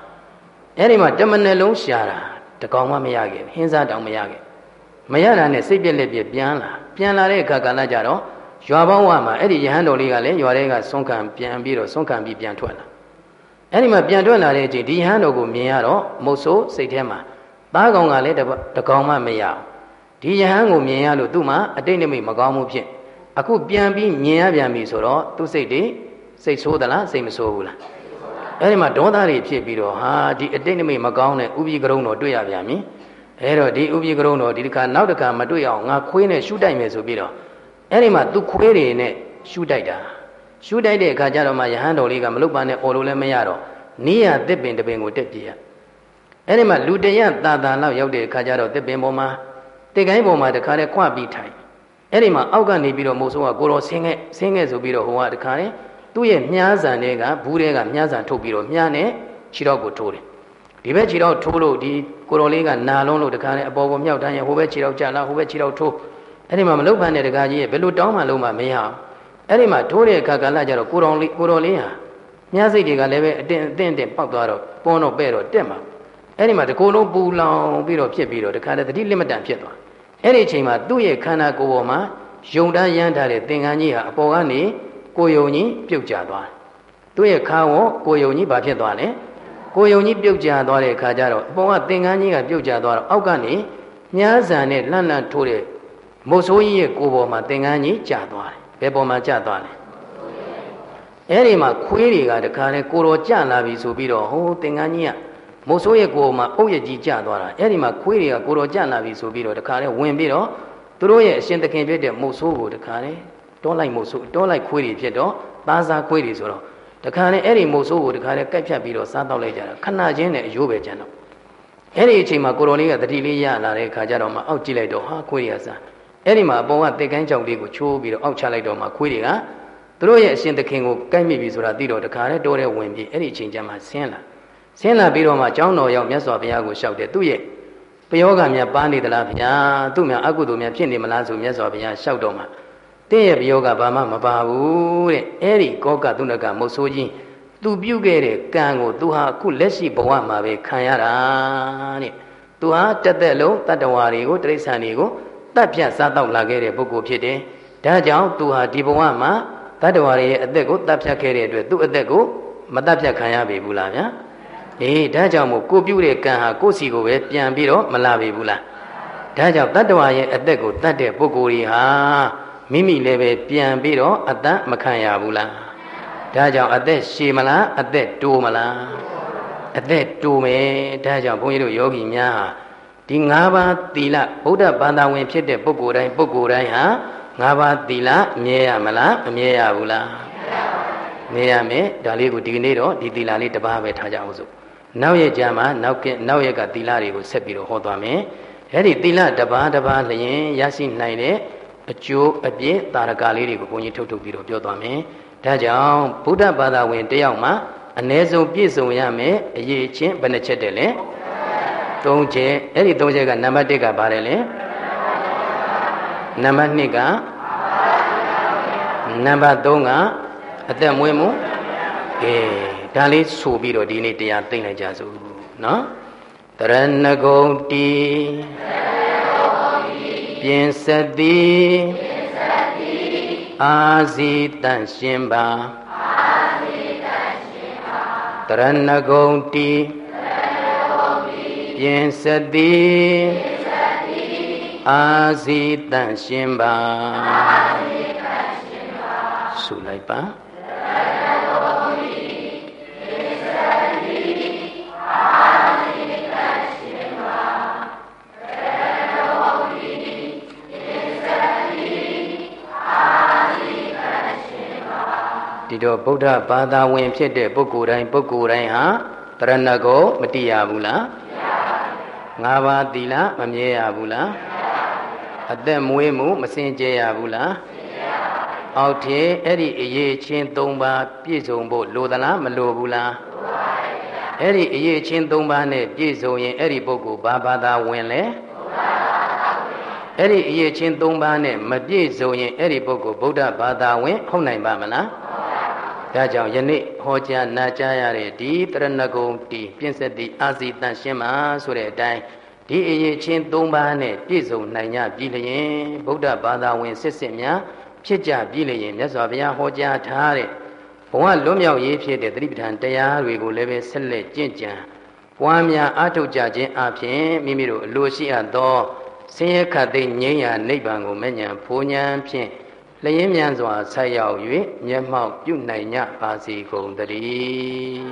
အဲ့ဒီမှာတမနယ်လုံးရှာတာတကောင်မှမရခဲ့ဟင်းစားတောင်မရခဲ့ မရတာနဲ့စိတ်ပြက်လက်ပြက်ပြန်လာပြန်လာတဲ့အခါကလည်းကြတော့ရွာပေါင်းဝမှာအဲ့ဒီယဟန်တော်လေးကလည်းရွာထဲကဆုံးခံပြန်ပြီးတော့ဆုံးခံပြီးပြန်ထွက်လာအဲ့ဒီမှာပြန်ထွက်လာတဲ့အချိန်ဒီယဟန်တော်ကိုမြင်ရတော့မုတ်ဆိုးစိတ်ထဲမှာသားကောင်ကလည်းတကောင်မှမရဒီယဟန်ကိုမြင်ရလို့သူ့မှာအတိတ်နိမိတ်မကောင်းမှုဖြစ်အခုပြန်ပြီးမြင်ရပြန်ပြီဆိုတော့သူ့စိတ်တွေစိတ်ဆိုးသလားစိတ်မဆိုးဘူးလားအဲ့ဒီမှာဒေါသတွေဖြစ်ပြီးတော့ဟာဒီအတိတ်နိမိတ်မကောင်းတဲ့ဥပိကရုံတော်တွေ့ရပြန်ပြီ အဲတော့ဒီဥပိကရုံတော့ဒီတစ်ခါနောက်တစ်ခါမတွေ့အောင်ငါခွေးနဲ့ရှူတိုက်မယ်ဆိုပြီးတော့အဲ့ဒီမှာသူခွေးတွေနဲ့ရှူတိုက်တာရှူတိုက်တဲ့အခါကျတော့မှယဟန်တော်လေးကမလုတ်ပါနဲ့អော်လို့လည်းမရတော့နီးရတစ်ပင်တစ်ပင်ကိုတက်ပြရအဲ့ဒီမှာလူတရတာတာလောက်ရောက်တဲ့အခါကျတော့တစ်ပင်ပေါ်မှာတစ်ကိုင်းပေါ်မှာတခါတည်းခွပြီးထိုင်အဲ့ဒီမှာအောက်ကနေပြီးတော့မိုးဆိုးကကိုတော်ဆင်းခဲ့ဆင်းခဲ့ဆိုပြီးတော့ဟိုကတခါတည်းသူ့ရဲ့မြားဆန်တွေကဘူးတွေကမြားဆန်ထုတ်ပြီးတော့မြားနဲ့ခြေတော့ကိုထိုးတယ် ဒီဘက်ခြေတော့ထိုးလို့ဒီကိုတော်လေးကနာလုံးလို့တခါတည်းအပေါ်ကိုမြောက်တန်းရဲ့ဟိုဘက်ခြေတော့ကြာလာဟိုဘက်ခြေတော့ထိုးအဲ့ဒီမှာမလုတ်ဖန်တဲ့တခါကြီးရဲ့ဘယ်လိုတောင်းမှလုံးမှမရအောင်အဲ့ဒီမှာထိုးတဲ့အခါကလည်းကြတော့ကိုတော်လေးကိုတော်လေးဟာမြားစိတ်တွေကလည်းပဲအတင်းအတင်းတင်းပေါက်သွားတော့ပွန်းတော့ပဲ့တော့တက်မှာအဲ့ဒီမှာတကိုယ်လုံးပူလောင်ပြီးတော့ဖြစ်ပြီးတော့တခါတည်းတတိလက်မတန်ဖြစ်သွားအဲ့ဒီအချိန်မှာသူ့ရဲ့ခန္ဓာကိုယ်ပေါ်မှာယုံတန်းရမ်းထားတဲ့သင်္ကန်းကြီးဟာအပေါ်ကနေကိုယုံကြီးပြုတ်ကျသွားတယ်သူ့ရဲ့ခါဝကိုယုံကြီးဘာဖြစ်သွားလဲ ကိုယုံကြီးပြုတ်ကျသွားတဲ့အခါကျတော့အပေါ်ကသင်္ကန်းကြီးကပြုတ်ကျသွားတော့အောက်ကနေမြားဆန်နဲ့လှန့်လှန့်ထိုးတဲ့မုတ်ဆိုးကြီးရဲ့ကိုယ်ပေါ်မှာသင်္ကန်းကြီးကျသွားတယ်ဘယ်ပေါ်မှာကျသွားလဲအဲ့ဒီမှာခွေးတွေကတခါလေကိုတော်ကြလာပြီဆိုပြီးတော့ဟိုသင်္ကန်းကြီးကမုတ်ဆိုးရဲ့ကိုယ်မှာအုပ်ရကြီးကျသွားတာအဲ့ဒီမှာခွေးတွေကကိုတော်ကြလာပြီဆိုပြီးတော့တခါလေဝင်ပြီးတော့သူတို့ရဲ့အရှင်သခင်ဖြစ်တဲ့မုတ်ဆိုးကိုတခါလေတောလိုက်မုတ်ဆိုးတောလိုက်ခွေးတွေဖြစ်တော့သားစားခွေးတွေဆိုတော့ တခါလေအဲ့ဒီမုတ်ဆိုးကိုတခါလေကိုက်ဖြတ်ပြီးတော့စားတော့လိုက်ကြတာခဏချင်းနဲ့အယိုးပဲကျန်တော့အဲ့ဒီအချိန်မှာကိုတော်လေးကတတိလေးရလာတဲ့ခါကျတော့မှအောက်ကြည့်လိုက်တော့ဟာခွေးတွေကစားအဲ့ဒီမှာအပေါ်ကတေကန်းကြောင်လေးကိုချိုးပြီးတော့အောက်ချလိုက်တော့မှခွေးတွေကသူတို့ရဲ့အရှင်သခင်ကိုကိုက်မိပြီဆိုတာသိတော့တခါလေတိုးတဲ့ဝင်ပြီးအဲ့ဒီအချိန်ကျမှဆင်းလာဆင်းလာပြီးတော့မှကျောင်းတော်ရောက်မြတ်စွာဘုရားကိုလျှောက်တယ်သူ့ရဲ့ပယောဂမြတ်ပါနေသလားဗျာသူ့မြအကုသိုလ်မြတ်ဖြစ်နေမလားဆိုမြတ်စွာဘုရားလျှောက်တော့မှ တင်းရဲ့ပယောဂဘာမှမပါဘူးတဲ့အဲ့ဒီကောကသုဏကမုတ်ဆိုးကြီးသူပြုတ်ခဲ့တဲ့ကံကိုသူဟာအခုလက်ရှိဘဝမှာပဲခံရတာတဲ့သူဟာတက်သက်လုံးတတ္တဝါတွေကိုတိရစ္ဆာန်တွေကိုတတ်ပြတ်စားတော့လာခဲ့တဲ့ပုဂ္ဂိုလ်ဖြစ်တယ်ဒါကြောင့်သူဟာဒီဘဝမှာတတ္တဝါတွေရဲ့အသက်ကိုတတ်ဖြတ်ခဲ့တဲ့အတွက်သူ့အသက်ကိုမတတ်ဖြတ်ခံရပြီဘူးလားဗျာအေးဒါကြောင့်မို့ကိုပြုတဲ့ကံဟာကိုယ့်စီကိုပဲပြန်ပြီးတော့မလာပြီဘူးလားဒါကြောင့်တတ္တဝါရဲ့အသက်ကိုတတ်တဲ့ပုဂ္ဂိုလ်ကြီးဟာ မိမိလည်းပဲပြန်ပြီးတော့အသက်မခံရဘူးလားဒါကြောင့်အသက်ရှည်မလားအသက်တိုးမလားအသက်တိုးမယ်ဒါကြောင့်ဘုန်းကြီးတို့ယောဂီများဟာဒီ၅ပါးသီလဗုဒ္ဓဘာသာဝင်ဖြစ်တဲ့ပုဂ္ဂိုလ်တိုင်းပုဂ္ဂိုလ်တိုင်းဟာ၅ပါးသီလမြဲရမလားမမြဲရဘူးလားမြဲရမယ်ဒါလေးကိုဒီကနေ့တော့ဒီသီလလေးတစ်ပါးပဲထားကြအောင်စို့နောက်ရက်ကြမှာနောက်ကနောက်ရက်ကသီလတွေကိုဆက်ပြီးတော့ဟောသွားမယ်အဲ့ဒီသီလတစ်ပါးတစ်ပါးလျင်ရရှိနိုင်တဲ့ အကျိုးအပြည့်တာရကလေးတွေကိုဘုန်းကြီးထုတ်ထုတ်ပြီးတော့ပြောသွားမယ်ဒါကြောင့်ဗုဒ္ဓဘာသာဝင်တယောက်မှာအ ਨੇ ဆုံးပြည့်စုံရမယ်အရေးချင်းဘယ်နှချက်တည်းလဲ၃ချက်အဲ့ဒီ၃ချက်ကနံပါတ်၁ကပါတယ်လေနံပါတ်2ကနံပါတ်3ကအသက်မွေးမှုကဲဒါလေးဆိုပြီးတော့ဒီနေ့တရားသိမ့်လိုက်ကြစို့နော်တရဏဂုံတီ ပြင်စသည်အာဇီတန့်ရှင်ပါတရဏဂုံတီပြင်စသည်အာဇီတန့်ရှင်ပါဆုလိုက်ပါ ဒီတော့ဗုဒ္ဓဘာသာဝင်ဖြစ်တဲ့ပုဂ္ဂိုလ်တိုင်းပုဂ္ဂိုလ်တိုင်းဟာတရဏဂုံမတိရဘူးလားမရပါဘူးငါးပါးသီလမမြဲရဘူးလားအသက်မွေးမှုမစင်ကြဲရဘူးလားအောက်ထေအဲ့ဒီအရေးချင်း၃ပါးပြည့်စုံဖို့လိုသလားမလိုဘူးလားအဲ့ဒီအရေးချင်း၃ပါးနဲ့ပြည့်စုံရင်အဲ့ဒီပုဂ္ဂိုလ်ဘာဘာသာဝင်လဲအဲ့ဒီအရေးချင်း၃ပါးနဲ့မပြည့်စုံရင်အဲ့ဒီပုဂ္ဂိုလ်ဗုဒ္ဓဘာသာဝင်ဟုတ်နိုင်ပါမလား ဒါကြောင့်ယနေ့ဟောကြားနာကြားရတဲ့ဒီတရဏဂုံတီပြင်းစက်တိအာဇီတန်ရှင်းမှာဆိုတဲ့အတိုင်းဒီအရေးချင်း၃ပါးနဲ့ပြည့်စုံနိုင်ကြပြီလျင်ဗုဒ္ဓဘာသာဝင်စစ်စစ်များဖြစ်ကြပြီလျင်မြတ်စွာဘုရားဟောကြားထားတဲ့ဘဝလွတ်မြောက်ရေးဖြစ်တဲ့သတိပဋ္ဌာန်တရားတွေကိုလည်းပဲဆက်လက်ကျင့်ကြံပွားများအားထုတ်ကြခြင်းအပြင်မိမိတို့အလိုရှိအပ်သောဆင်းရဲခတ်သိငြိမ်းရာနိဗ္ဗာန်ကိုမဉ္ဇဉ်ဖူးဉဏ်ဖြင့် လျင်းမြန်စွာဆက်ရောက်၍မျက်မှောက်ပြုနိုင်ကြပါစေကုန်တည်း